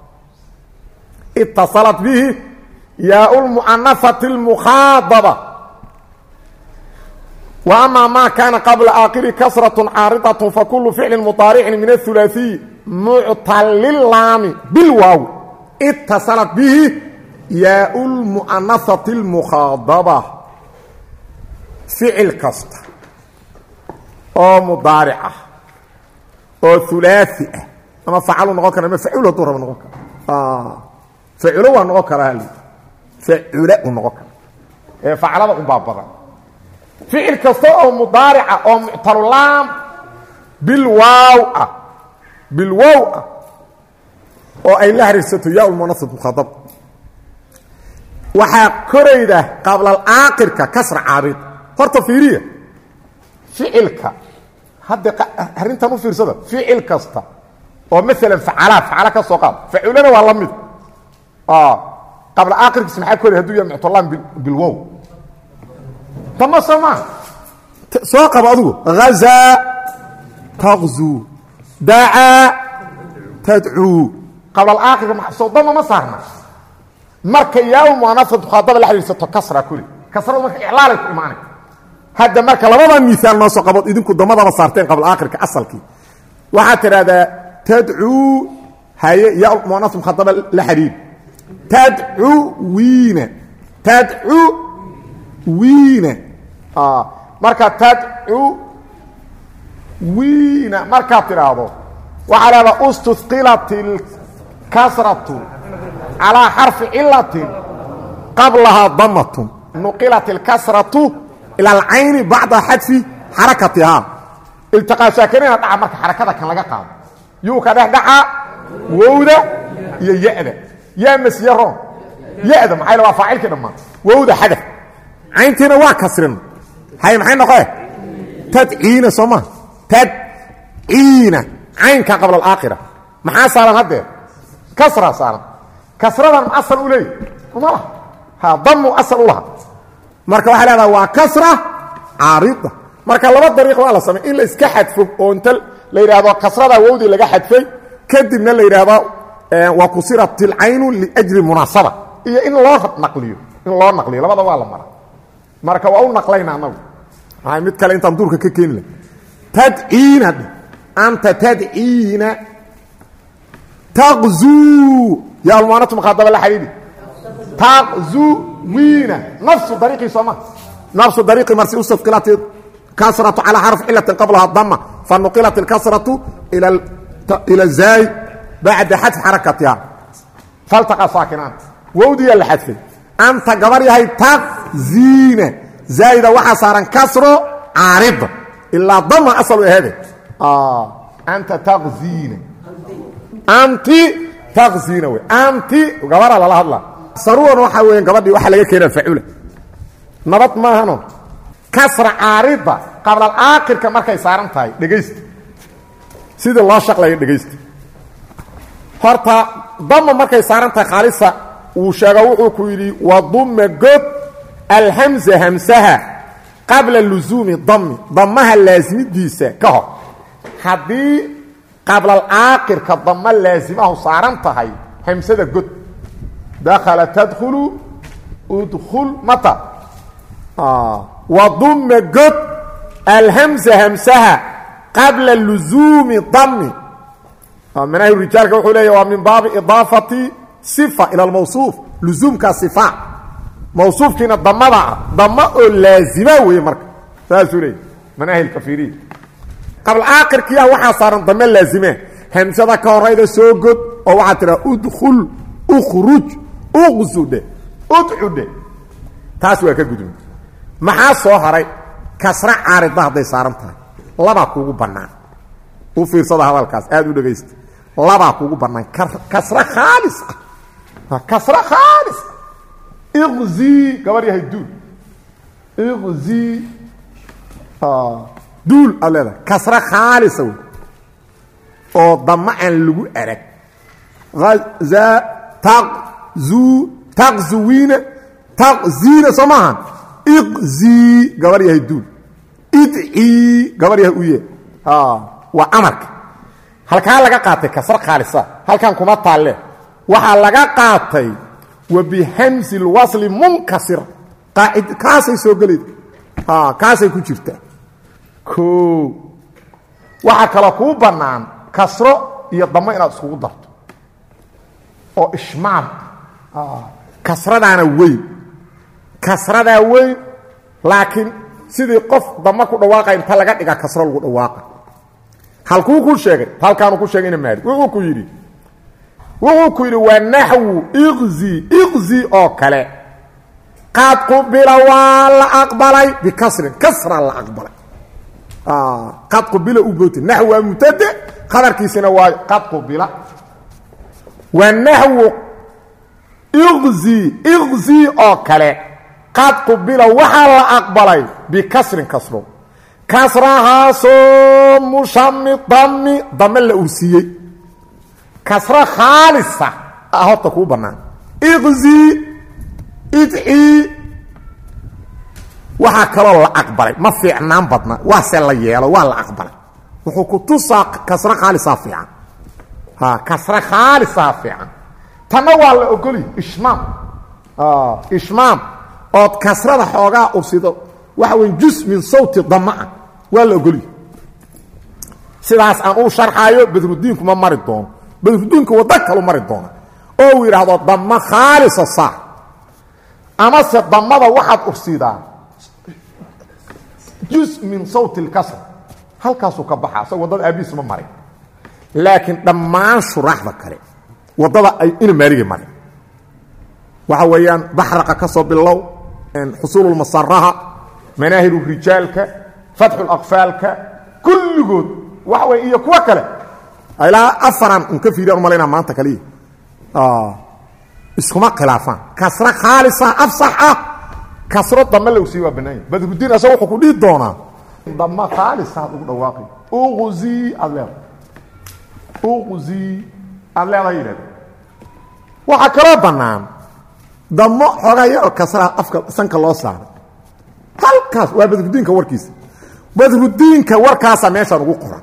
itasalat bihi yaa lmu'anafati اlmukhaadaba wa ama maa kaana qabla aakiri kasratun caaridatun fakulu ficlin mudaaricin min athulaaiyi muctalilaami bilwaawi itasalat bihi yaa lmu'anafati اlmukhaadaba ficil kasta oo mudaaric ah oo ulaai ah ama facalu noqon kara ama facul hadduu raba noqon kara faculo waa noqon karaa facula u noqon kara ee faclada u baabadan. Ficil kasta oo mudaarica oo muctalulaam bilwaaw ah. Bilwaaw ah. Oo ay la hariirsato yaa lmunasab mukhadab waxaa korayda qablalaakirka kasra caabid. Horta fiiriya. Ficilka. Hadda arrintan u fiirsada. Ficil kasta. Oo maalan facalaa facala ka soo qaad. Faculana waa la mid qabla aakhirkiis maxaa ku haduu yahay muctalaan bilwow dama soo maa soo qaba adugu. Hazaa taqzuu dacaa tadcuu qabla aakhirka soo dama ma saarna. Marka yaa muanasa mukhaaaba la xidhiidsato kasra kuli. Kasradu marka iclaalay ku imaanay. Hadda marka labada miaal noo soo qabood idinku damadaba saarteen qabla aakhirka asalkii. Waxaad tidhahdaa tadcuu haye ya muanas mukhaaaba la xidhiid tadcuwiina tadcuwiina marka tadcuwiina markaad tidhaahdo waxaa lahahdaa ustuhilat اlkasratu calىa xarfi cilatin qablahaa damatun nuqilat اlkasratu ilى alcayni bacda xadfi xarakatihaa iltiqaa saakinina dhaca marka xarakada kan laga qaado yuu ka dhex dhacaa wowda iyo ya-da yaa masye roon. Ya-da maxay waa faacilkii dhammaan? Wowda xadaf. Cayntiina waa kasrin. Hay maxay noqoe tadciina soo maa tadciina. Caynka qabla alaakhira. Maxaa saaran haddeer kasraa saaran. Kasradan ma asal u leeyahy uma laha. Ha damu asal u laha. Marka waxay leedaha waa kasra caarida marka laba dariiq waa la samey in la iska xadfo oo inta la yidhaahdo kasradaa wowdii laga xadfay kadibna la yidhaahdo wa kusirat ilcaynu liajli munaasaba. Iyo in loo naqliyo in loo naqliyo labada waa la mara marka waa u naqlayna anagu. Aa mid kale intaan duurka ka keeni lah tadciina anta tadciina taqzuu ya almuanatu mukhaadaba la xidhiidhi. Taqzuwiina nafsu dariiqii sooma nafsu dariiqii marsi usafqilat kasratu calaa xarf cilatin qablaha dama fanuqilat ilkasratu ila zaay bacda xadfi xarakatiha faltaqa saakinaan wowdiyaa la xadfay anta gabar yahay taqziina zaa'ida waxaa saaran kasro caarida ilaa dama asal u ahede anta taqziina anti taqziina wey anti gabara lala hadla saruwan waxaa weya gabadhii waxaa laga keenaa facula nabad maahano kasra caarida qablal aakhirka markay saaran tahay dhegaysta sidii loo shaqlaya dhegaysta horta dama markay saaran tahay khaalisa uu sheego wuxuu ku yidhi waduma god alhamza hamsaha qabla lusuumi dami damaha laasimidiisa ka hor. Haddii qablal aakhirka dama laasimahu saaran tahay hamsada god. Dakhala tadkhulu udkhul mata. Waduma god alhamza hamsaha qabla lusuumi dami manaahi rijaalka wuxuu leeya waa min baabi idaafati sifa ila almawsuuf lusuumkaa sifa. Mawsuufkiina damada ah dama oo laazima weeye marka. Saasuu leeyay manaahilka fiiriya qabla aakhirkiiah waxaa saaran dame laazime. Hamsada ka horayda soo god oo waxaa tidhaha udkhul ukhruj uqsudhe udcudhe taas waa ka gudub maxaa soo haray? Kasra caarida hadday saaran tahay. Labaa kuugu bannaan. U fiirsada hadalkaas aada u dhegaysta labaa kuugu bannaan kasra khaalis ah. Kasra khaalis ah. Iqzii gabar yahay duul. Iqzii duul aad leedahay. Kasra khaalisa wey. Oo dama aan lagu arag za taqzu taqzuwiina taqziina soo maahan iqzii gabar yahay duul. Idcii gabar yahay u yee waa amarka halkaa laga qaatay kasra khaalisa. Halkan kuma taalle. Waxaa laga qaatay wa bihamsi lwasli munkasir. Kaasay soo gelayd kaasay ku jirtaa o waxaa kaloo kuu bannaan kasro iyo damo inaad iskugu darto. Oo ishmaam kasradaana weyn. Kasradaa weyn laakiin sidii qof dama ku dhawaaqa inta laga dhiga kasro lagu dhawaaqa halkuu ku sheegay halkaanu ku sheegayna maali wuxuu ku yidhi wuxuu ku yidhi waa naxwu iqzi iqzi oo kale. Qaad qubila waa la aqbalay bikasrin kasra la aqbalay. Qad qubila u booti naxw waa qadarkiisina waa qad qubila waa naxwu iqzi iqzi oo kale. Qad qubila waxaa la aqbalay bikasrin kasro kasrahaasoo mushami dami dame la ursiiyey kasro khaalisa. Ah horta kuu bannaan. Iqzi idcii waxaa kaloo la aqbalay. Ma fiicnaan badna. Waase la yeelo waa la aqbalay. Wuxuu ku tusaa kasro khaalisaa fiican. Ha kasro khaalisaa fiican. Tanna waa la ogoli. Ishmaam. Ishmaam. Ood kasrada xoogaa ursido waxa wey jus min sawti damaa waa la ogoli sidaas aan uu sharxaayo badrudiinku ma mari doono. Badrudiinku waddo kalu mari doona. Oo uu yidhaahdo damo khaalisa saar. Amase damada waxaad ursidaa jus min sawti اlkasr halkaasuu ka baxa asag waddada aabihiis ma marin. Laakiin dhammaan shuraaxda kale waddada ay ina maaliga marin. Waxa weeyaan baxraqa ka soo bilow xusuululmasaraha manaahiru rijaalka fatxulaqfaalka kulligood waxa wey iyo kuwo kale. Ilaa afaran un ka fiiriyan umalayna maanta kaliya. Iskuma khilaafaan. Kasro khaalisa afsax ah. Kasro dame la ursiye waa banaanya badrudiin asag wuxuu ku dhihi doonaa. Dama khaalisaad ugu dhawaaqi. Uqzi aad leedahay uqzi aad leedahay yidhahda waxaa kaloo bannaan. Damo xoogaa yaroo kasraa afka sanka loo saaray halkaas waa badrudiinka warkiisa. Badrudiinka warkaasaa meeshaan ugu qoran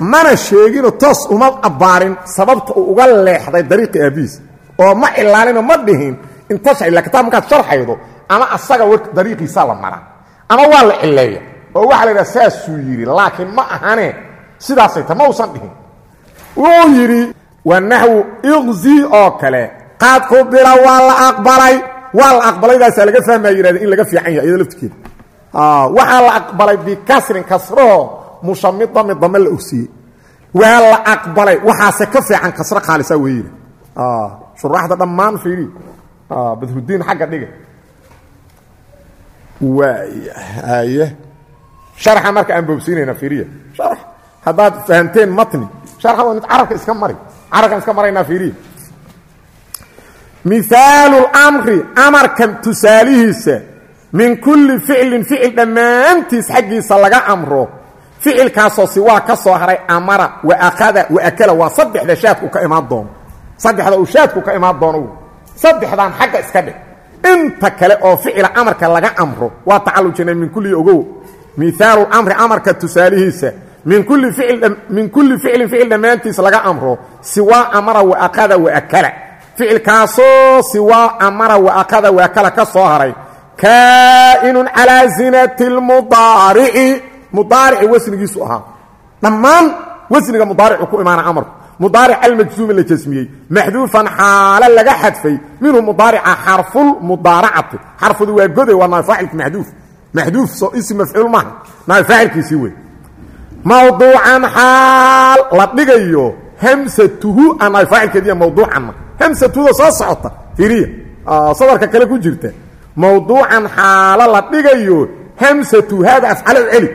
mana sheegino toos uma abbaarin sababta uu uga leexday dariiqi aabihiis. Oo ma cilaalinoo ma dhihin inta shayla kitaab markaad sharxaydo ama asaga war dariiqiisaa la maraa. Ama waa la cileeya oo waxaa la yidhaha saasuu yidhi laakiin ma ahane sidaasay ta ma usan dhihin. Wuu yidhi waa naxwu iqzi oo kale qaad qubila waa la aqbalay waa la aqbalaydaasaa laga fahmaya yidhahda in laga fiican yahay iyado laftirkeeda waxaa la aqbalay bikasrin kasroo mushami dami dame la ogsiiyey. Waa la aqbalay waxaase ka fiican kasro khaalisa weeyida shuraaxda dhammaan fiiri. Badrudiin xagga dhiga waayahaye sharxa marka aan boobsiinayna fiiriya. Haddaad fahamteen matni sharxa waa mid carabka iska mari. Carabkaan iska maraynaa fiiriya mihaalu lamri amarkan tusaalihiisa min kulli ficlin ficil dhammaantiis xaggiisa laga amro. Ficilkaasoo si waa ka soo haray amara wa akhada wa akala waa saddexda shaadku ka imaan doono saddexda uu shaadku ka imaan doono saddexdaan xagga iska dhig. Inta kale oo ficila amarka laga amro waa tacallujinay min kulli ogow. Mihaalu lamri amarka tusaalihiisa min kulli ficlin ficil dhammaantiis laga amro siwaa amara wa akhada wa ficilkaasoo siwaa amara wa akhada wa akala ka soo haray. Kaa'inun calaa zinati lmudaarici. Mudaarici wasnigiisu ahaa. Dhammaan wasniga mudaaricu ku imaana amarku mudaaric almajzuumi la jasmiyey. Maxduufan xaalo laga xadfay. Minhu mudaarica xarfulmudaaracati xarfudu waa goday waa naafaacilki maxduuf. Maxduuf soo ism mafcuul maaha naafaacilkiisii wey mawduucan xaal la dhigayo hamsatuhu. A naafaacilkeediya mawduucanna hamsatuhuda soo socota fiiriya sadarka kale ku jirta. Mawduucan xaalo la dhigayo hamsatu haada afcalo celi.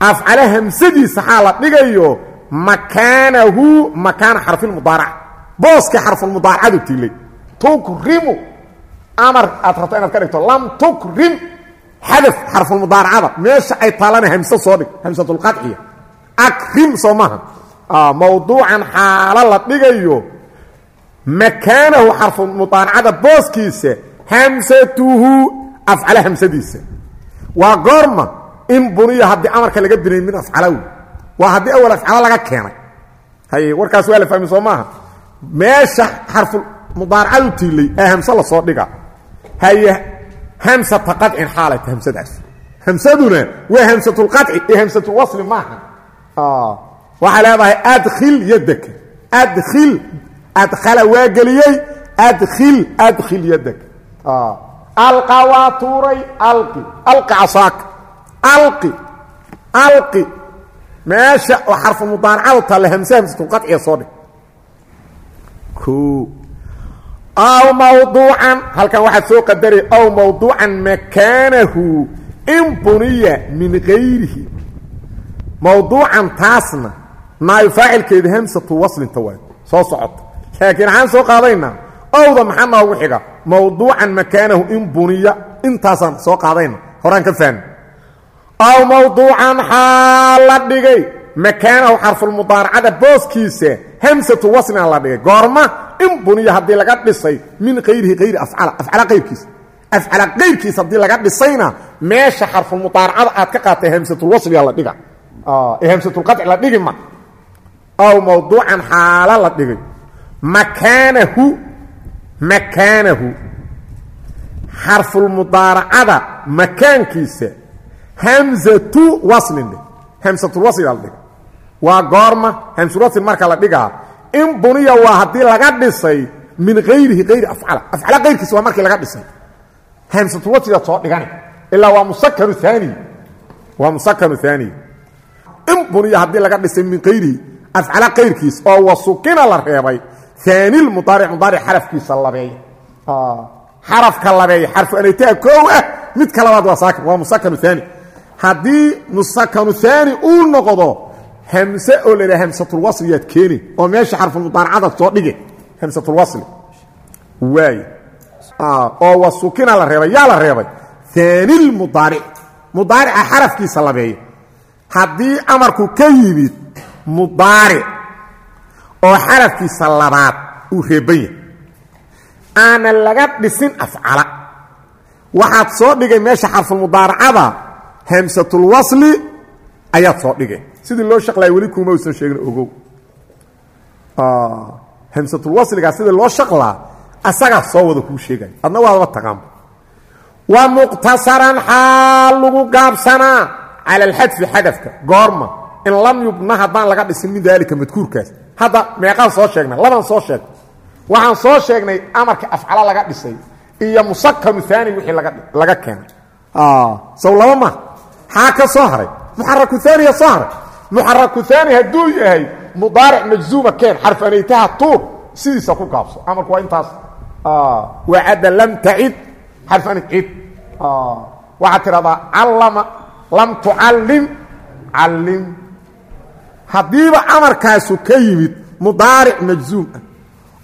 Afcalo hamsadiisa xaa la dhigayo makaanahu makaana xarfilmudaarac booskii xarfulmudaaracadu tiilay tukrimu. Amar aad rabto inaad ka dhigto lam tukrim. Xadaf xarfulmudaaracada meesha ay taalana hamse soo dhig hamsatulqadciya akrim soo maaha. Mawduucan xaalo la dhigayo makaanahu xarfulmudaaracada booskiisa hamsatuhu afcalo hamsadiisa waa goorma in buniya haddii amarka laga binay min afcalow waa haddii awal afcalo laga keenay haye warkaas waa la fahmi soo maaha meesha xarfu mudaaracadu tiilay ee hamse la soo dhiga haye hamsata qadcin xaalayta hamsadaas hamsaduna waa hamsatulqadci iyo hamsatulwasli maaha waxaa leedahay adkhil yadaka adkhil adkhala waa geliyey adkhil adkhil yadaka alqa waa tuuray alqi. Alqi casaaka alqi. Alqi. Meesha oo xarfu mudaaracadu talle hamse hamsatulqadciya soo dhig. O aw mawduucan halkan waxaad soo qadaraya aw mawduucan makaanahu in buniya min gayrihi. Mawduucan taasna naayo faacilkeeda hamsatu waslinta waay. Soo socota laakiin waxaan soo qaadaynaa. Owda maxaa noogu xiga? Mawduucan makaanahu in buniya. Intaasaan soo qaadayna horaan ka fahmi. Aw mawduucan xaal la dhigay. Makaanahu xarfulmudaaracada booskiisa hamsatu waslina la dhigay. Goorma in buniya haddii laga dhisay min kayrihi kayri afcala afcala qayrkiisa afcala qayrkiisa haddii laga dhisayna meesha xarfulmudaaracada aad ka qaatay hamsatulwasliga la dhiga. Ee hamsatulqaci la dhigi ma. Aw mawduucan xaalo la dhigay makaanahu makaanahu xarfulmudaaracada makaankiisa hamzatu waslin dhe hamsatulwasli la dhigay waa goorma hamsulwasl marka la dhigaa. in buniya waa haddii laga dhisay min ayrihi ayri afcala afcala qayrkiisa waa markii laga dhisay. hamsatulwasligaad soo dhigana ilaa waa musakanu aani waa musakanu aani in buniya haddii laga dhisay min ayrihi afcala qayrkiis oo wasukina la reebay aanilmudaaric mudaaric xarafkiisa labeey xarafka labeeya xarfu anaytaha koow ah. Midka labaad waa saakin waa musakanu aani haddii musakanu aani uu noqdo hamse oo la yidhaha hamsatulwasliyaad keeni oo meesha xarfulmudaaracadaad soo dhige hamsatulwasli waay oo wasukina la reebay yaa la reebay. Aanilmudaaric mudaarica xarafkiisa labeeya haddii amarku ka yimid mudaaric oo xarafkiisa labaad uu reeban yahay. Aana laga dhisin afcala. Waxaad soo dhigay meesha xarfulmudaaracada hamsatulwasli ayaad soo dhigay. Sidii loo shaqlaya weli kuma usan sheegin ogow. Hamsatulwasligaa sidii loo shaqlaa asagaa soo wada kuu sheegaya adna waadaba taqaanba wa muqtasaran xaal lagu gaabsanaa cala alxadfi xadafka goorma in lam yubna haddaan laga dhisin min daalika madkuurkaas hadda meeqaan soo sheegnay labaan soo sheegnay waxaan soo sheegnay amarka afcala laga dhisay iyo musakanu aani wixii laga keenay. Sow laba ma. Xaa ka soo haray? Muxaraku aaniya soo haray. Muxaraku aani hadduu yahay mudaaric majzuuma keen xarfanaytaha tuur sidiisa ku gaabso. Amarku waa intaas wacadda lam tacid xarfan cid. Waxaad tidhahdaa callama lam tucallim callim haddiiba amarkaasu ka yimid mudaaric majzuum ah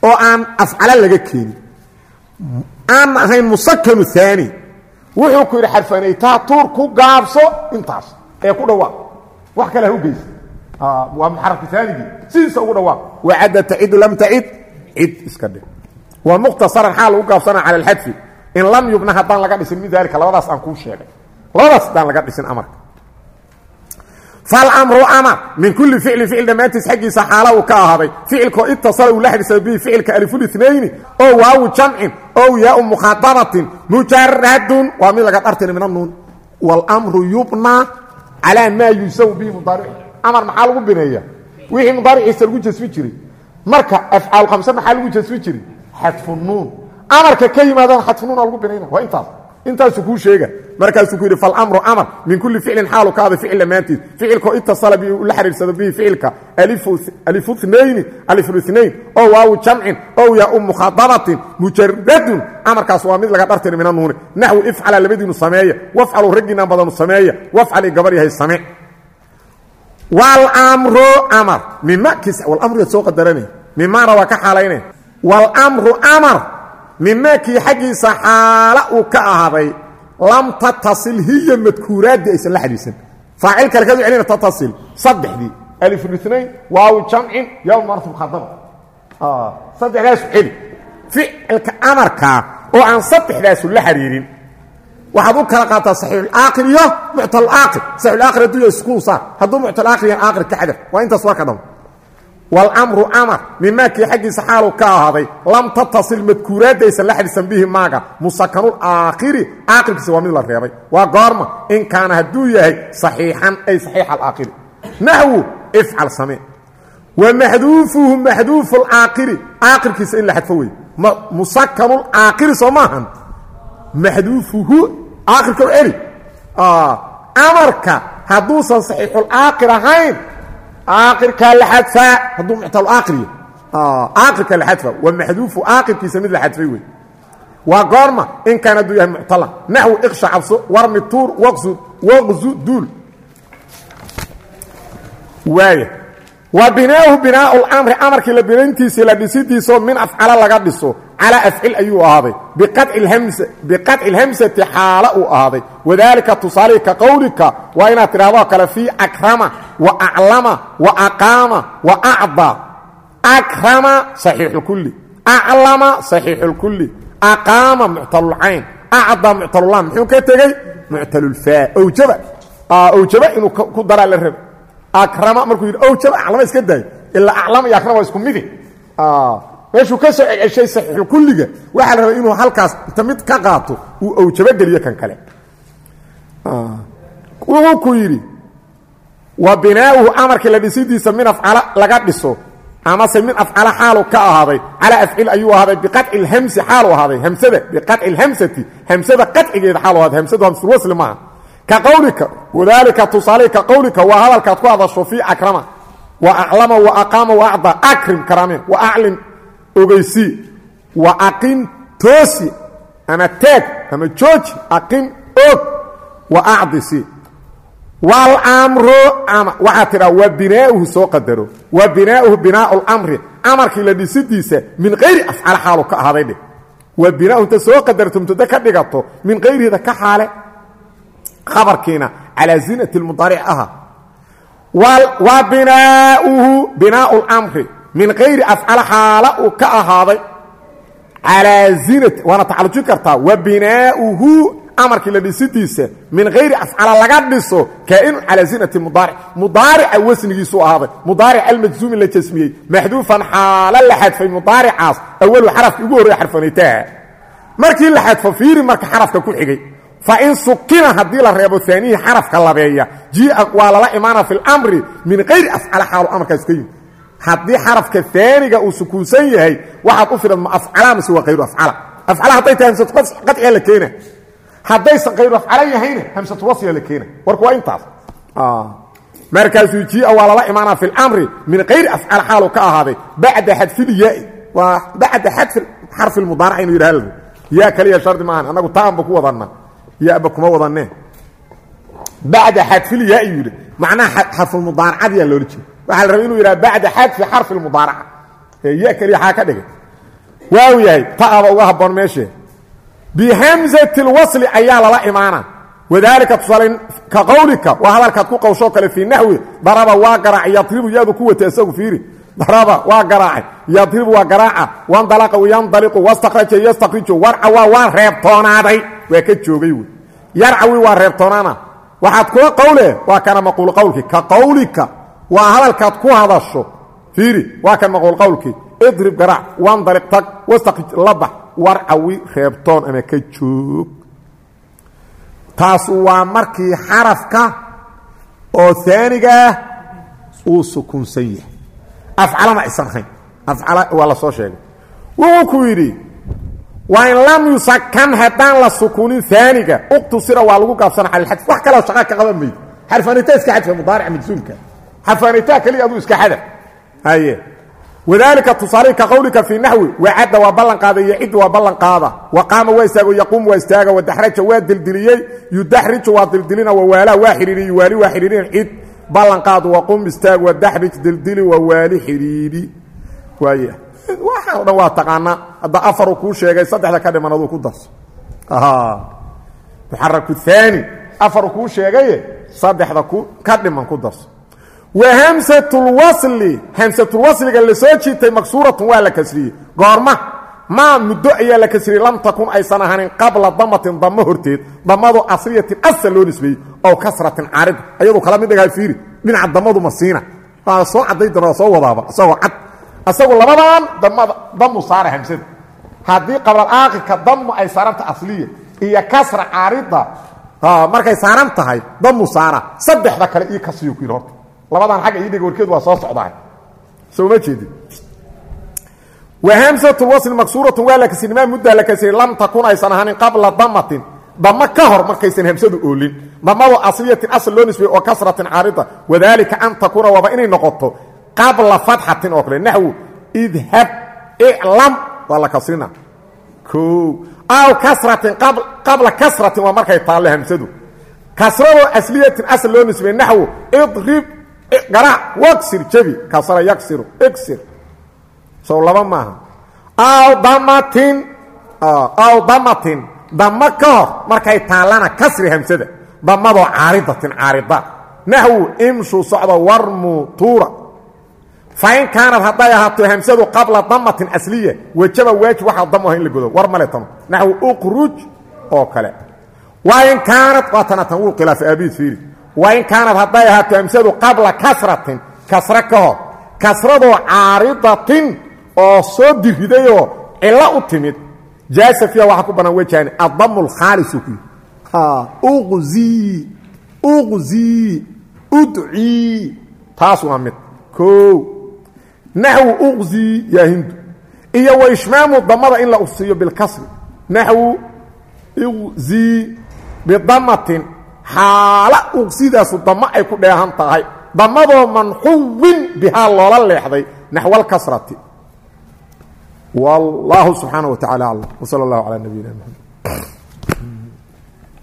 oo aan afcala laga keenin aan ahayn musakanu aani wuxuu ku yidhi xarfanaytaha tuur ku gaabso intaas ee ku dhawaaq. Wax kale ha u geysa waa muxaraku aanigii sidiisa ugu dhawaaq. Wacadda tacidu lam tacid cid iska dhig. Waa mukhtasaran xaal lagu gaabsana cala alxadfi in lam yubna haddaan laga dhisin min daalika labadaas aan kuu sheegay. Labadaas haddaan laga dhisin amarka falmru amar min kulli ficlin ficil dhammaantiis xaggiisa xaala uu ka ahaaday ficilkoo itasala uu la xidhiisada bihi ficilka alifulinaini oo waawu jamcin ow yaau mukhaadabatin mujaradun waa mid laga dhartini min anuun wاlmru yubna calaa maa yusaw bihi mudaaric amar maxaa lagu bineeya wixii mudaariciisa lagu jasmi jiray marka afcaal khamse maxaa lagu jasmi jiray xadfu nuun amarka ka yimaadana xadfu nuuna lagu binayna waa intaas intaasuu kuu sheega markaasuu ku yidhi falmru amar min kulli ficlin xaalu ka ada ficil dhammaantiis ficilkoo itasala bi uu la xidhiirsado bihi ficilka alifu nayni alifulinain oo waawu jamcin ow yaau mukhaadabatin mujaradun amarkaas waa mid laga dhartiri min anuuni naxwi ifcala labadiinu sameeya wafcalu raggiinaan badanu sameeya wafcali gabar yahay same. Wlmru amar. Mimakis wlamruyaad soo qadarana mimaana waa ka xaalayna wlmru amar mimaakii xaggiisa xaala uu ka ahaaday lam tatasil hiya madkuuraaddii aysan la xadhiisan faacil kale kadu celina tatasil saddexdii. Alifulinain waaw jamcin yowm maratu mukhadaba saddexdaasu celi ficilka amarkaa oo aan saddexdaasu la xiriirin waxaad u kala qaataa saxiixulaakir iyo muctalaakhir saxiixulaakir hadduu yahay iskuun saar hadduu muctalaakhir yahan aakhir ka xadaf waa intaas warka dham wاlmru amar mimaakii xaggiisa xaalu ka ahaaday lam tatasil madkuuraaddaysan la xidhiisan bihi maaga musakanulaakhiri aakhirkiisa waa mid la reebay waa goorma in kaana hadduu yahay saxiixan ay saxiix alaakhiri naxwu ifcal samee wa maxduufuhu maxduufu laakhiri aakhirkiisa in la xadfo wey musakanulaakhiri soo maahan maxduufuhu aakhirka celi amarka hadduusan aakirkaa la xadfaa hadduu muctalaakhiriyo aakirka la xadfa waa maxduufu aakirkiisa mid la xadfay wey waa goorma in kaan hadduu yahay muctala naxwi iksha cabso warmi tuur waqsu waqzu duul. Waaya wa binaahu binaau lamri amarkii la binayntiisii la dhisidiisoo min afcala laga dhiso calaa afcil ayuu ahaaday biqaطci اlhamsati xaalo uu ahaaday wadaalika tusaalihi ka qowlika waa inaad tidhahdoo kale fii akrama wa aclama wa aqaama wa acda akrama صaxiix اlkuli aclama صaxiix اlkuli aqaama muctalulcayn acda muctalulaan muxuu ka tegey muctalulfaa owjaba owjaba inuu ku daraa la raba akrama markuu yidhi owjaba aclama iska daayo ilaa aclama iyo akrama waa isku midi meeshuu ka soo ceceshay saxiixulkulliga waxaa la rabay inuu halkaas inta mid ka qaato uu owjabo geliyo kan kale. Wuxuu ku yidhi wa binaa'uhu amarkii la dhisidiisa min afcala laga dhiso amase min afcala xaalu ka ahaaday calaa afcil ayuu ahaaday biqaci lhamsi xaalu ahaaday hamsada biqaci lhamsati hamsada qacigeeda xaalu ahaaday hamsadu hamsulwasli maaha. Ka qowlika wadaalika tusaale ka qowlika waa hadalkaad ku hadasho fii akrama. Wa aclama wa aqaama wa acda akrim karame wa aclim ogeysii wa aqim toosi ama taag ama jooji aqim og wa acdisi walamru waxaa tidhaa wa binaauhu soo qadaro. Wa binaauhu binaau lamri amarkii la dhisidiisa min kayri afcaal xaalu ka ahaaday dheh. Wa inta soo qadarto mubtada ka dhigato min kayrihida ka xaale. Khabarkiina calaa zinati lmudaaric aha. Wa binaauhu binaau lamri min kayri afcala xaala uu ka ahaaday calaa zinati waana tacalujin kartaa wa binaauhu amarkii la dhisidiisa min hayri afcala laga dhiso kaainu calaa zinati mudaaric. Mudaarica wasnigiisuu ahaaday mudaaric almajzuumi la jasmiyey maxduufan xaalo la xadfay mudaaricaas awalu xarafki ugu horreya xarfanaytaha markii la xadfo fiiri marka xarafka ku xigay fa in sukina haddii la reebo aanihii xarafka labeeya jia waa lala imaana fi lamri min kayri afcala xaalo amarkaas ka yimi haddii xarafka aaniga uu sukuunsan yahay waxaad u filan ma afcala mase waa hayru afcala. Afcala hadday tahay hamsatuqaciga la keena haddaysan khayru afcala yahayna hamsatuwasya la keena warku waa intaas. Markaasuu jia waa lala imaana fi lamri min kayri afcal xaalu ka ahaaday bacda xadfilyaai waa bacda xadfi xarfi mudaarac inu yidhah yaa kaliya shardi maahan annagu taanba ku wadanna. Yaba kuma wadanne bacda xadfilyaai yidhi. Macnaha xarfulmudaaracadiyaa loola jeeda waxaa la rabay inuu yidhaha bacda xadfi xarfi lmudaaraca. Ya kaliya xaa ka dhigay. Waaw yahay ta'aba uga haboon meeshee. Bihamzati اlwasli ayaa lala imaana. Wadaalika tusaale ka qowlika waa hadalkaad ku qowshoo kale fii naxwi daraba waa garaacay yadribu yaadu ku wata isagu fiiri. Daraba waa garaacay yadribu waa garaaca wandalaqa yandaliqu wastakraja yastakriju warcawa waa reebtoonaaday waa ka joogay wey. Yarcawi waa reebtoonaana waxaad kula qowle waa kana maquul qowlkii ka qowlika waa hadalkaad ku hadasho. Fiiri waa kan maquul qowlkii. Idrib garaac wandaliq tag. Wastakrij labax warcawi reebtoon ama ka joog. Taasu waa markii xarafka oo aanigaah uu sukunsan yahay. Afcalana aysan ahayn afcala waa la soo sheegay. Wuxuu ku yidhi wain lam yusakan haddaan la sukunin aaniga uqtusira waa lagu gaabsana xalilxadf wax kaloo shaqa ka qaban maydo xarfaanitaa iska xadfa mudaaric majsuulka xarfaanitaa keliya aduu iska xadaf haye wadaalika tusaalihi ka qowlika fii naxwi wacadda waa ballan qaada yaciddu waa ballan qaada wa qaama waa istaago yaquumu waa istaaga wadaxraja waa dildiliyey yudaxriju waa dildilina wawaalaa waa xidhiidhi yuwaali waa xidhiidhin cid ballan qaad waqum istaag wadaxrij dildili wawaali xidhiidhi waay waxaan o dhan waa taqaanaa hadda afaru kuu sheegay saddexda ka dhiman aduu ku darso muxaraku aani afaru kuu sheegaye saddexda ka dhiman ku darso whamsatulwasli hamsatulwasliga la soo jiitay maksuuratun waa la kasriyey. Goorma maa muddo ayaa la kasriyey lam takun aysan ahanin qabla damatin damo horteed damadu asriyatin asal loo nisbeeyey ow kasratin caarid ayadu kala mid dhagaa fiiri dhinaca damadu masiina waa soo cadday doona waa soo wadaaba isagoo cad isagu labadan damada damu saara hamsada haddii qablalaaqika damu ay saaranta asliya iyo kasra caarida markay saaran tahay damu saara saddexda kale ii kasiyo ku yidhi horta labadan agga idhiga warkeedu waa soo socdaa. Soo ma jeedin. Wahamsatulwasli maksuuratun waa la kasri maa muddaa la kasri lam takun aysan ahanin qabla damatin. Damo ka hor markaysan hamsadu oolin. Damadu asliyatin asl loo nisbey oo kasratin caarida. Wadaalika an takuuna waaba inay noqoto qabla fatxatin oo kale. Naxwu idhab iclam waa la kasrina. O aw kasratin qabla kasratin waa markay taallo hamsadu. Kasradoo asliyatin asl loo nisbey naxwu idrib garaac wagsir jabi. Kasra yaksiru igsir sow laba maaha aw damatin aw damatin. Damo ka hor markay taallana kasri hamsada. Damadoo caaridatin caarida. Naxwu imshu socda warmu tuura. Fain kaanad hadday ahaato hamsadu qabla damatin asliya wejaba waajib waxaa dam ah in la godo war male tano naxwu uqruj oo kale. Wain kaanad waa tana tan wuu khilaafay aabiid fiiri wain kaanad hadday ahaato hamsadu qabla kasratin kasra ka hor kasradoo caaridatin oo soo diridayoo cilo u timid jaasafiya waxaa ku bannaan wejahani addamu lkhaalisu ku uqzii uqzii udcii taas waa mid koo naxwu uqzii yaa hindu iyo wa ishmaamu damada in la usiiyo bilkasri naxwu uqzii bidamatin xaala uqsidaasu damo ay ku dheehan tahay. Damadoo manxuwin bihaa loola leexday naxw alkasrati wallaahu subxaana wa tacala aclam wsala allahu calaa nabiyina mxamed